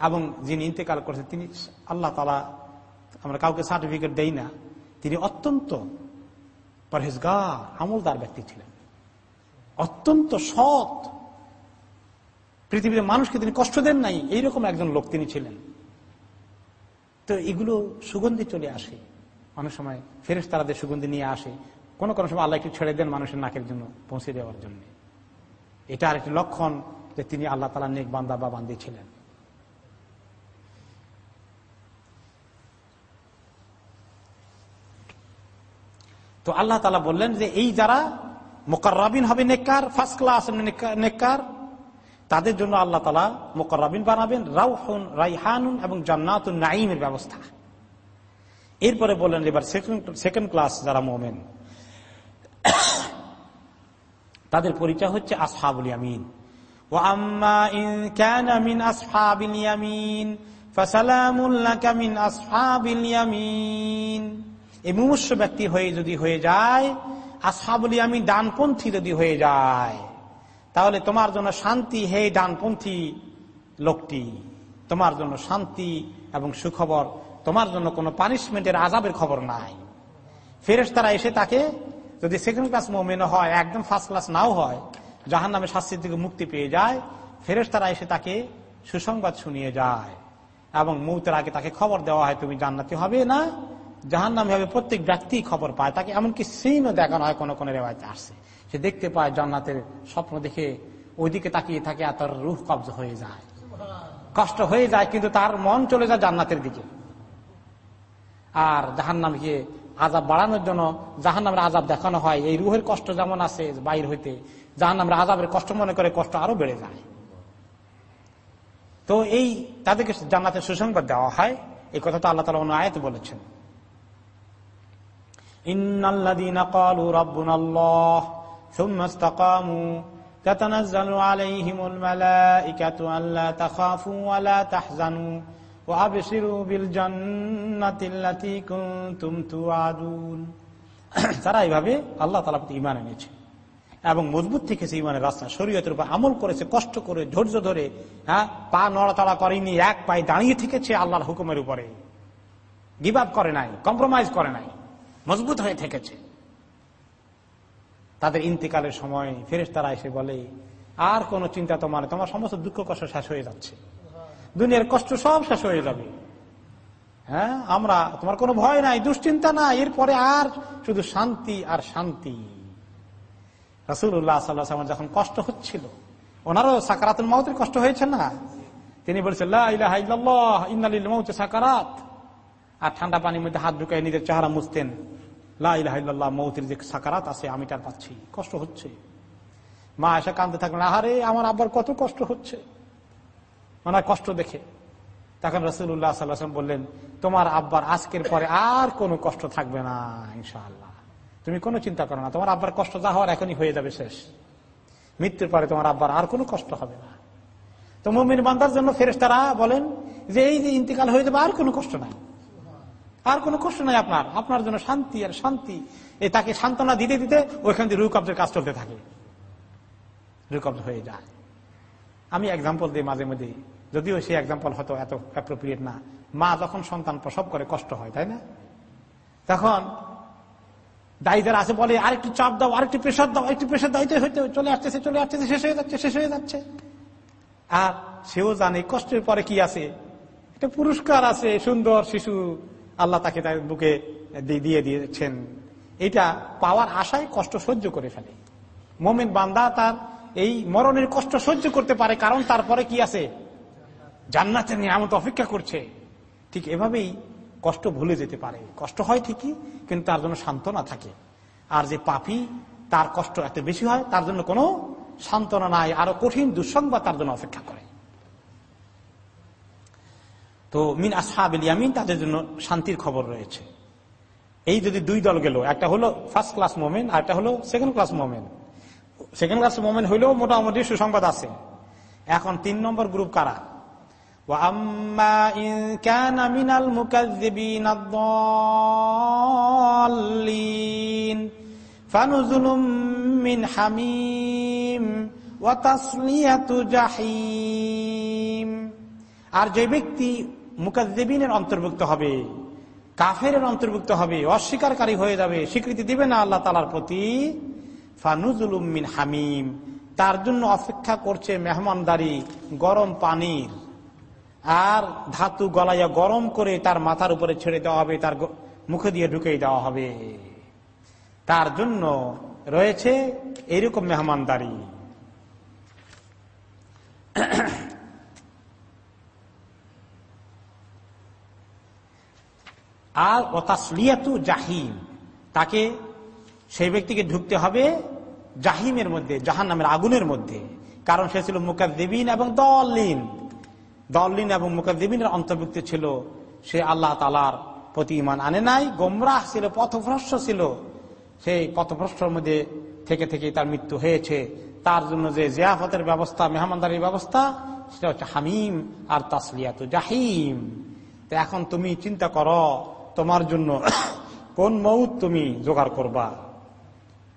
এবং যিনি ইন্তেকাল করেছেন, তিনি আল্লাহ তালা আমরা কাউকে সার্টিফিকেট দেই না। তিনি অত্যন্ত পরহেজগার আমলদার ব্যক্তি ছিলেন। অত্যন্ত সৎ। পৃথিবীর মানুষকে তিনি কষ্ট দেন নাই, এইরকম একজন লোক তিনি ছিলেন। তো এগুলো সুগন্ধি চলে আসে। অনেক সময় ফেরেস তারাদের সুগন্ধি নিয়ে আসে। কোনো কোনো সময় আল্লাহ একটু ছেড়ে দেন মানুষের নাকের জন্য পৌঁছে দেওয়ার জন্য। এটা আর একটি লক্ষণ যে তিনি আল্লাহ তালা নেক বান্দা বা বান্দি ছিলেন। তো আল্লাহ তালা বললেন যে এই যারা মোকাররাবিন হবে নেককার ফার্স্ট ক্লাস নেককার, তাদের জন্য আল্লাহ তালা মোকাররাবিন বানাবেন, রাউহন, রাইহানুন এবং জান্নাতুন নাইমের ব্যবস্থা। এরপরে বললেন এবার সেকেন্ড ক্লাস যারা মোমেন, তাদের পরিচয় হচ্ছে আসহাবুল ইয়ামিন। ও আম্মা ইন কান মিন আসহাবিল ইয়ামিন ফাসালামুল লাকা মিন আসহাবিল ইয়ামিন। এই মুমূর্ষ ব্যক্তি হয়ে যদি হয়ে যায় আর আসহাবুল আমি ডানপন্থী যদি হয়ে যায়, তাহলে তোমার জন্য শান্তি হে ডানপন্থী লোকটি। তোমার জন্য শান্তি এবং সুখবর, তোমার জন্য কোনো পানিশমেন্টের আজাবের খবর নাই। ফেরেস তারা এসে তাকে, যদি সেকেন্ড ক্লাস মোমেন হয়, একদম ফার্স্ট ক্লাস নাও হয় জাহান নামে শাস্তির থেকে মুক্তি পেয়ে যায় ফেরেস তারা এসে তাকে সুসংবাদ শুনিয়ে যায় এবং মৌতের আগে তাকে খবর দেওয়া হয়, তুমি জান্নাতি হবে না? জাহান নামে হবে, প্রত্যেক ব্যক্তি খবর পায়। তাকে এমনকি সিনও দেখানো হয়, কোনো কোনো রেওয়াজে আসছে সে দেখতে পায় জান্নাতের স্বপ্ন দেখে ওইদিকে তাকিয়ে থাকে আর তার রুহ কবজ হয়ে যায়। কষ্ট হয়ে যায়, কিন্তু তার মন চলে যায় জান্নাতের দিকে। আর জাহান নামকে আজাব বাড়ানোর জন্য জাহান নামের আজাব দেখানো হয়। এই রুহের কষ্ট যেমন আছে বাইর হইতে জাহান নামের আজাবের কষ্ট মনে করে কষ্ট আরও বেড়ে যায়। তো এই তাদেরকে জান্নাতের সুসংবাদ দেওয়া হয়। এই কথা তো আল্লাহ তালা অন্য আয়ত বলেছেন। ইন্নাল্লাযীনা ক্বালু রাব্বুনাল্লাহ সুম্মা ইসতাকামু تتنزل عليهم الملائكة ألا تخافوا ولا تحزنوا وأبشروا بالجنة التي كنتم توعدون তারা এইভাবে আল্লাহ তালা প্রতি ইমান এনেছে এবং মজবুত থেকেছে ইমানের রাস্তা শরীয়তের উপর আমল করেছে কষ্ট করে ধৈর্য ধরে হ্যাঁ পা নড়াতড়া করেনি এক পায়ে দাঁড়িয়ে থেকেছে আল্লাহর হুকুমের উপরে গিভ আপ করে নাই কম্প্রোমাইজ করে নাই মজবুত হয়ে থেকেছে। তাদের ইন্তিকালের সময় ফেরেস তারা এসে বলে, আর কোন চিন্তা তোমার তোমার সমস্ত দুঃখ কষ্ট শেষ হয়ে যাচ্ছে। দুনিয়ার কষ্ট সব শেষ হয়ে যাবে। হ্যাঁ আমরা, তোমার কোনো ভয় নাই, দুশ্চিন্তা না এরপরে আর শুধু শান্তি আর শান্তি। রাসুল্লাহ সাল্লাহ যখন কষ্ট হচ্ছিল, ওনারও সাকারাতুল মাউতের কষ্ট হয়েছে না? তিনি বলছেন সাকারাত। আর ঠান্ডা পানির মধ্যে হাত ঢুকাই নিজের চেহারা মুছতেন। লাহ মৌতির যে সাকারাত আছে, আমি তার পাচ্ছি। কষ্ট হচ্ছে। মা এসে কান্দতে থাকলেন, আহারে, আমার আব্বার কত কষ্ট হচ্ছে। ওনার কষ্ট দেখে। তখন রসুল্লাহ সাল্লাম বললেন, তোমার আব্বার আজকের পরে আর কোনো কষ্ট থাকবে না, ইনশাআল্লাহ। তুমি কোনো চিন্তা করো না, তোমার আব্বার কষ্ট যা হওয়ার এখনই হয়ে যাবে শেষ। মৃত্যুর পরে তোমার আব্বার আর কোনো কষ্ট হবে না। তো মমিন বান্দার জন্য ফেরেস্তারা বলেন যে, এই যে ইন্তিকাল হয়ে যাবে, আর কোনো কষ্ট নাই। আর কোনো কষ্ট নাই আপনার। আপনার জন্য শান্তি আর শান্তি। এই তাকে সান্ত্বনা দিতে দিতে ওইখান থেকে রুকব্জের কাজ চলতে থাকে। রুকব্জ হয়ে যায়। আমি এক্সাম্পল দিই মাঝে মাঝে যদিও সেই এক্সাম্পল হয়তো এত অ্যাপ্রোপ্রিয়েট না। মা যখন সন্তান প্রসব করে, কষ্ট হয়, তাই না? তখন দায়ীদের আছে বলে, আরেকটু চাপ দাও, আরেকটু প্রেশার দাও একটু প্রেশার দাও। হইতে চলে আসতেছে চলে আসতেছে, শেষ হয়ে যাচ্ছে, শেষ হয়ে যাচ্ছে। আর সেও জানে কষ্টের পরে কি আছে। একটা পুরস্কার আছে, সুন্দর শিশু। আল্লাহ তাকে তার বুকে দিয়ে দিয়েছেন। এটা পাওয়ার আশায় কষ্ট সহ্য করে ফেলে। মোমেন বান্দা তার এই মরণের কষ্ট সহ্য করতে পারে, কারণ তারপরে কি আছে? জান্নাতের নিয়ামত অপেক্ষা করছে। ঠিক এভাবেই কষ্ট ভুলে যেতে পারে। কষ্ট হয় ঠিকই, কিন্তু তার জন্য সান্ত্বনা থাকে। আর যে পাপি, তার কষ্ট এত বেশি হয়, তার জন্য কোনো সান্ত্বনা নাই, আরও কঠিন দুঃসংবাদ তার জন্য অপেক্ষা করে। তো মিন আসহাবিল ইয়ামিন, তাদের জন্য শান্তির খবর রয়েছে। এই যদি দুই দল গেল, একটা হলো ফার্স্ট ক্লাস মোমেন আর একটা হলো সেকেন্ড ক্লাস মোমেন। সেকেন্ড ক্লাস মোমেন হইলেও মোটামুটি সুসংবাদ আছে। এখন তিন নম্বর গ্রুপ কারা? মিন হামিম জাহিম। আর যে ব্যক্তি মুকাদ্দেবিনের অন্তর্ভুক্ত হবে কাফের অন্তর্ভুক্ত হবে, অস্বীকারী হয়ে যাবে, স্বীকৃতি দিবে না আল্লাহ তালার প্রতি ফানুজুল মিন হামিম। তার জন্য অপেক্ষা করছে মেহমানদারি, গরম পানির আর ধাতু গলাইয়া গরম করে তার মাথার উপরে ছেড়ে দেওয়া হবে, তার মুখে দিয়ে ঢুকে দেওয়া হবে। তার জন্য রয়েছে এইরকম মেহমানদারি। আর ওতাসলিয়াতু জাহিম। তাকে সেই ব্যক্তিকে ঢুকতে হবে জাহিমের মধ্যে জাহান নামের আগুনের মধ্যে। কারণ সে ছিল মুকাদ্দিবিন এবং দলিন দলিন এবং মুকাদ্দিবিনের অন্তর্ভুক্ত ছিল সে আল্লাহ তালার প্রতি ইমান আনে নাই, গোমরাহ ছিল, পথভ্রষ্ট ছিল। সেই পথভ্রষ্টর মধ্যে থেকে থেকে তার মৃত্যু হয়েছে। তার জন্য যে জিয়াফতের ব্যবস্থা, মেহমানদারির ব্যবস্থা, সেটা হচ্ছে হামিম আর তাসলিয়াত জাহিম। তো এখন তুমি চিন্তা করো তোমার জন্য কোন মৌত তুমি জোগাড় করবা?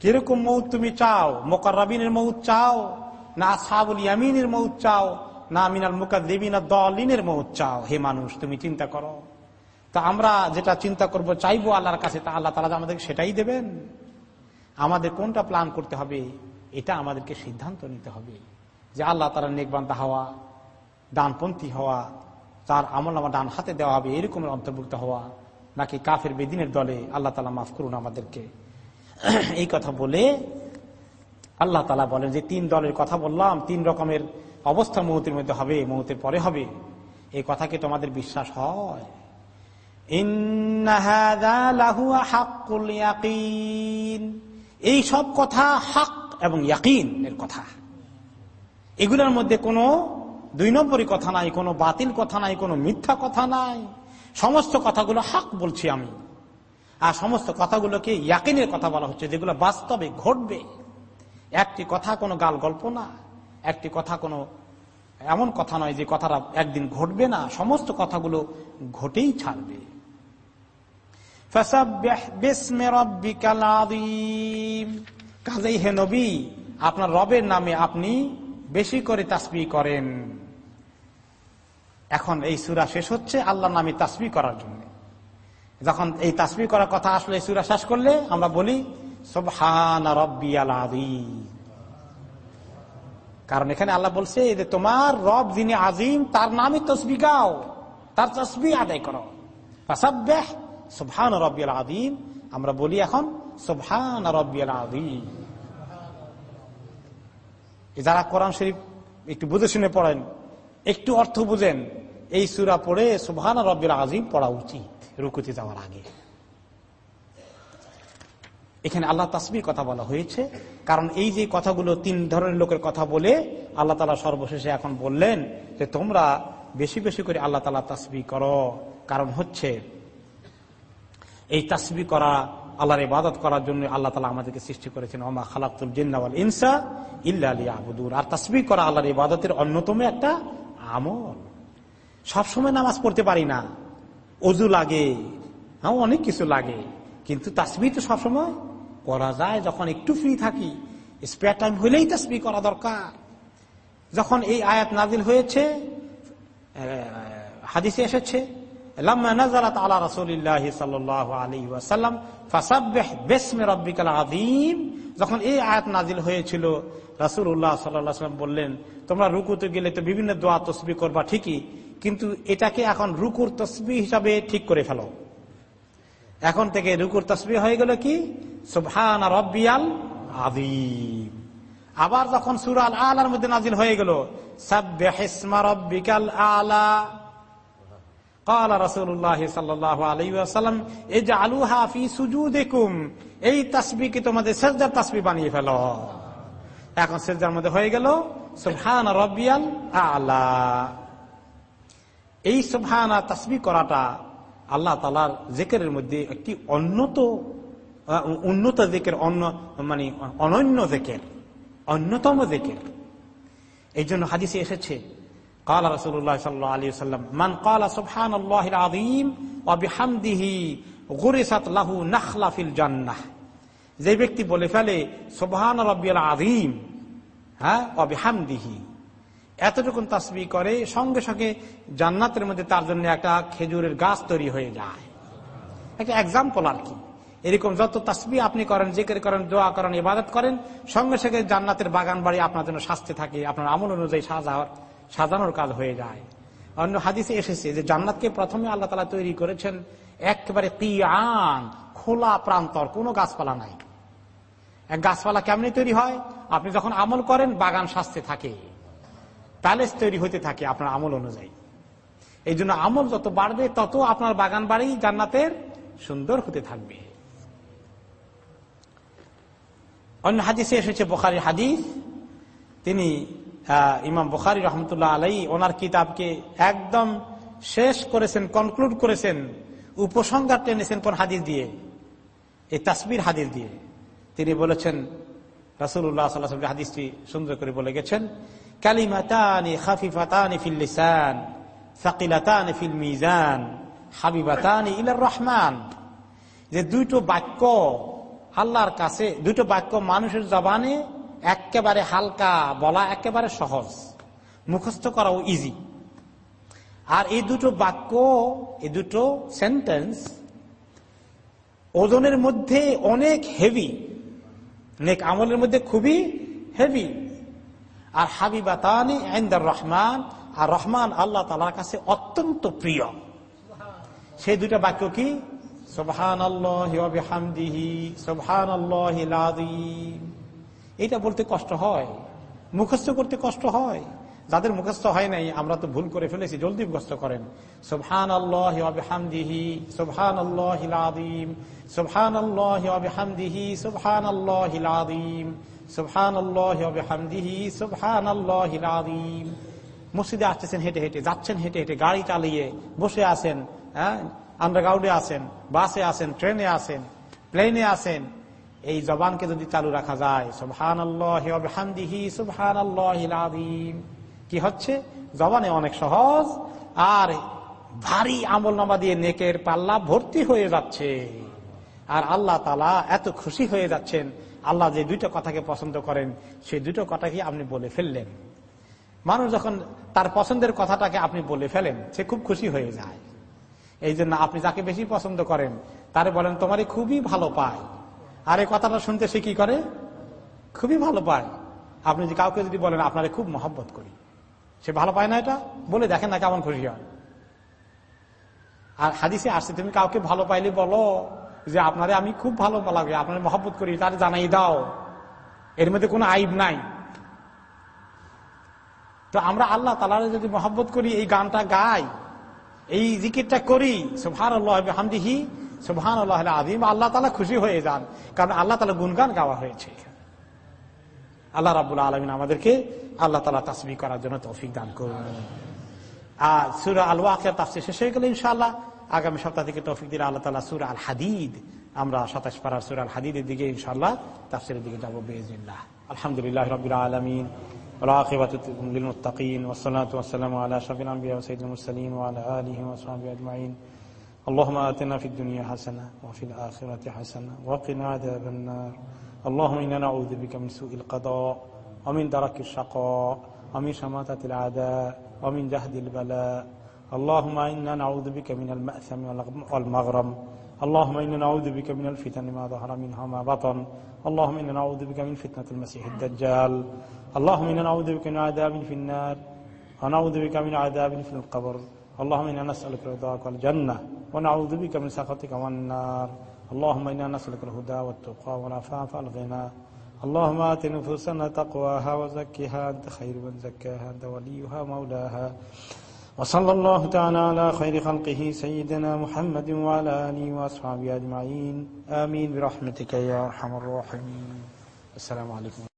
কীরকম মৌত তুমি চাও? মোকারবিনের মৌত চাও? না সাবুল ইয়ামিনের মৌত চাও? না মিনাল মুকাদ্দিবিন দলিনের মৌত চাও? হে মানুষ, তুমি চিন্তা করো। তা আমরা যেটা চিন্তা করব, চাইব আল্লাহর কাছে, তা আল্লাহ তালা আমাদের সেটাই দেবেন। আমাদের কোনটা প্ল্যান করতে হবে? এটা আমাদেরকে সিদ্ধান্ত নিতে হবে। যে আল্লাহ তারা নেকবান্তা হওয়া ডানপন্থী হওয়া, তার আমল আমার ডান হাতে দেওয়া হবে, এরকমের অন্তর্ভুক্ত হওয়া। নাকি কাফের বেদিনের দলে আল্লাহ তালা মাফ করুন আমাদেরকে। এই কথা বলে আল্লাহ তালা বলেন যে, তিন দলের কথা বললাম, তিন রকমের অবস্থা মৌতের মধ্যে হবে, মুহূর্তের পরে হবে। এই কথাকে তোমাদের বিশ্বাস হয়? এই সব কথা হাক এবং ইয়াকিন এর কথা। এগুলোর মধ্যে কোনো দুই নম্বরই কথা নাই, কোনো বাতিল কথা নাই, কোনো মিথ্যা কথা নাই। সমস্ত কথাগুলো হাক বলছি আমি। আর সমস্ত কথাগুলোকে ইয়াকিনের কথা বলা হচ্ছে, যেগুলো বাস্তবে ঘটবে। একটি কথা কোনো গাল গল্প না, একটি কথা কোনো এমন কথা নয় যে কথাটা একদিন ঘটবে না, সমস্ত কথাগুলো ঘটেই ছাড়বে। কাজেই হে নবী, আপনার রবের নামে আপনি বেশি করে তাসবি করেন। এখন এই সুরা শেষ হচ্ছে আল্লাহ নামে তাসবি করার জন্য। যখন এই তাসবি করার কথা আসলে, এই সুরা শেষ করলে আমরা বলি কারণ এখানে আল্লাহ বলছে যে, তোমার রব যিনি আজিম তার নামে তসবি গাও, তার তসবি আদায় করো। সোভান রব্বিয়াল আদিম আমরা বলি এখন সোভান রব্বিয়াল আদিম যারা কোরআন শরীফ একটু বুঝে শুনে পড়েন একটু অর্থ বুঝেন। এই সুরা পড়ে সোভান রব্বিল আজিম পড়া উচিত রুকুতে যাওয়ার আগে। এখানে আল্লাহ তাসবির কথা বলা হয়েছে। কারণ এই যে কথাগুলো তিন ধরনের লোকের কথা বলে, আল্লাহ তালা সর্বশেষে এখন বললেন যে, তোমরা বেশি বেশি করে আল্লাহ তালা তাসবি করো। কারণ হচ্ছে, এই তাসবি করা, আল্লাহর ইবাদত করার জন্য আল্লাহ তালা আমাদেরকে সৃষ্টি করেছেন ওমা খালাকুল জিন্নাওয়াল ইনসা ইল্লা আলী আবুদুর আর তাসবি করা আল্লাহর ইবাদতের অন্যতম একটা আমল। সবসময় নামাজ পড়তে পারি না। অজু লাগে হ্যাঁ অনেক কিছু লাগে। কিন্তু তাসবি তো সবসময় করা যায়। যখন একটু ফ্রি থাকি স্পেয়ার টাইম হইলেই তাসবি করা দরকার। যখন এই আয়াত নাজিল হয়েছে হাদিসে এসেছে রব্বিকাল আদিম যখন এই আয়াত নাজিল হয়েছিল রাসূলুল্লাহ সাল্লাল্লাহু আলাইহি বললেন তোমরা রুকুতে গেলে তো বিভিন্ন দোয়া তসবি করবা ঠিকই কিন্তু এটাকে এখন রুকুর তসবি হিসাবে ঠিক করে ফেলো এখন থেকে রুকুর তসবি হয়ে গেল কি সুবহান রব্বিয়াল আযীম আবার যখন সূরা আল আলার মধ্যে নাজিল হয়ে গেল সাব্বিহ ইসমা রব্বিকাল আলা قال رسول الله صلى الله عليه وسلم اجعلوها في سجودكم এই তাসবিহকে তোমাদের সেজদার তাসবিহ বানিয়ে ফেলো এখন সেজদার মধ্যে হয়ে গেল সুবহান রব্বিয়াল আলা এই সুবহান তাসবিহ করাটা আল্লাহ তালার জেকের মধ্যে একটি অন্যত উন্নত জেকের অন্য মানে অনন্য জেকের অন্যতম জেকের এই জন্য হাদিসে এসেছে قال رسول الله صلى الله عليه وسلم من قال سبحان الله العظيم وبحمده غرست له نخلة في الجنة যে ব্যক্তি বলে ফেলে সুবহান রব্বিয়াল আযীম হ্যাঁ অবিহামদিহি। এতটুকুন তাসবি করে, সঙ্গে সঙ্গে জান্নাতের মধ্যে তার জন্য একটা খেজুরের গাছ তৈরি হয়ে যায়। একটা এক্সাম্পল আর কি। এরকম যত তাসবি আপনি করেন, জেকের করেন, দোয়া করেন, ইবাদত করেন, সঙ্গে সঙ্গে জান্নাতের বাগান বাড়ি আপনার জন্য শাস্তি থাকে, আপনার আমল অনুযায়ী সাজাওয়ার সাজানোর কাজ হয়ে যায়। অন্য হাদিসে এসেছে যে জান্নাতকে প্রথমে আল্লাহ তালা তৈরি করেছেন একেবারে তিয়ান, খোলা প্রান্তর, কোনো গাছপালা নাই। গাছপালা কেমনি তৈরি হয়? আপনি যখন আমল করেন, বাগান শাস্তে থাকে। প্যালেস তৈরি হতে থাকে আপনার আমল অনুযায়ী। এই জন্য আমল যত বাড়বে, তত আপনার বাগান বাড়ি জান্নাতের সুন্দর হতে থাকবে। অন্য হাদিসে এসেছে বোখারি হাদিস। তিনি ইমাম বোখারি রহমতুল্লাহ আলাই ওনার কিতাবকে একদম শেষ করেছেন, কনক্লুড করেছেন, উপসংহার টেনেছেন কোন হাদিস দিয়ে? এই তাসবির হাদিস দিয়ে। তিনি বলেছেন রাসুল্লাহ সাল্লাহ হাদিসটি সুন্দর করে বলে গেছেন ইলার রহমান। যে দুইটো বাক্য কাছে দুটো বাক্য মানুষের জবানে একেবারে হালকা বলা একেবারে সহজ, মুখস্থ করাও ইজি আর এই দুটো বাক্য, এই দুটো সেন্টেন্স ওজনের মধ্যে অনেক হেভি নেক আমলের মধ্যে খুবই হেভি আর হাবিবাতানি আইন্দার রহমান। আর রহমান আল্লাহ তালার কাছে অত্যন্ত প্রিয়। সেই দুটা বাক্য কি? সোভান আল্লাহামদিহি সোভান আল্লাহ এটা বলতে কষ্ট হয়, মুখস্থ করতে কষ্ট হয়। যাদের মুখস্থ হয় নাই, আমরা তো ভুল করে ফেলেছি, জলদি মুখস্থ করেন। সোবহান আল্লাহামদিহি সোবহান আল্লাহ সোবহান আল্লাহামদিহি সোবহান আল্লাহ সোবহান আল্লাহামদিহি সোবহান আল্লাহ মসজিদে আসতেছেন হেঁটে হেঁটে, যাচ্ছেন হেঁটে হেঁটে, গাড়ি চালিয়ে বসে আছেন হ্যাঁ? আন্ডারগ্রাউন্ডে আসেন বাসে আসেন ট্রেনে আসেন প্লেনে আসেন এই জবানকে যদি চালু রাখা যায় সুবহান আল্লাহামদিহি সুবহান আল্লাহিম কি হচ্ছে? জবানে অনেক সহজ। আর ভারী আমল নামা দিয়ে নেকের পাল্লা ভর্তি হয়ে যাচ্ছে। আর আল্লাহ তালা এত খুশি হয়ে যাচ্ছেন। আল্লাহ যে দুইটা কথাকে পছন্দ করেন সেই দুটো কথাকে আপনি বলে ফেললেন। মানুষ যখন তার পছন্দের কথাটাকে আপনি বলে ফেলেন, সে খুব খুশি হয়ে যায়। এই জন্য আপনি যাকে বেশি পছন্দ করেন, তারে বলেন তোমারই খুবই ভালো পায়। আর এই কথাটা শুনতে সে কি করে? খুবই ভালো পায়। আপনি কাউকে যদি বলেন, আপনারে খুব মহব্বত করি। সে ভালো পায় না এটা? বলে দেখেন না কেমন খুশি হয়। আর হাদিসে আসছে, তুমি কাউকে ভালো পাইলে বলো যে, আপনারে আমি খুব ভালো লাগে, আপনার মহব্বত করি, তার জানাই দাও। এর মধ্যে কোনো আইব নাই। তো আমরা আল্লাহ তালারে যদি মহব্বত করি, এই গানটা গাই, এই জিকিরটা করি সুহান আল্লাহ হামদিহি সুহান আল্লাহ আদিম আল্লাহ তালা খুশি হয়ে যান। কারণ আল্লাহ তালা গুনগান গাওয়া হয়েছে। আল্লাহ রাবুল আলমিন আমাদেরকে আল্লাহ তালা তাসবি করার জন্য তৌফিক দান করুন আর সুরা আল ওয়াকের তাফসি শেষ হয়ে গেলে ইনশাআল্লাহ আগামী সপ্তাহ থেকে তৌফিক দিলে আল্লাহ তালা সুর আল হাদিদ আমরা সাতাশ পাড়ার সুর আল হাদিদের দিকে ইনশাআল্লাহ তাফসিরের দিকে যাবো বেজিল্লাহ আলহামদুলিল্লাহ রবিল আলমিন والعاقبة للمتقين والصلاة والسلام على أشرف الأنبياء وسيد المرسلين وعلى آله وصحبه أجمعين اللهم آتنا في الدنيا حسنة وفي الآخرة حسنة وقنا عذاب النار اللهم إنا نعوذ بك من سوء القضاء ومن درك الشقاء ومن شماتة العداء ومن جهد البلاء. اللهم إنا نعوذ بك من المأثم والمغرم. اللهم إنا نعوذ بك من الفتن ما ظهر منها ما بطن. اللهم إنا نعوذ بك من فتنة المسيح الدجال. اللهم إنا نعوذ بك من عذاب في النار ونعوذ بك من عذاب في القبر. اللهم إنا نسألك رضاك والجنة ونعوذ بك من سخطك والنار. اللهم إنا نسألك الهدى والتقى والعفاف والغنى. اللهم آت نفوسنا تقواها وزكها أنت خير من زكاها أنت وليها مولاها. وصلى الله تعالى على خير خلقه سيدنا محمد وعلى آله وأصحابه أجمعين. آمين برحمتك يا أرحم الراحمين. السلام عليكم.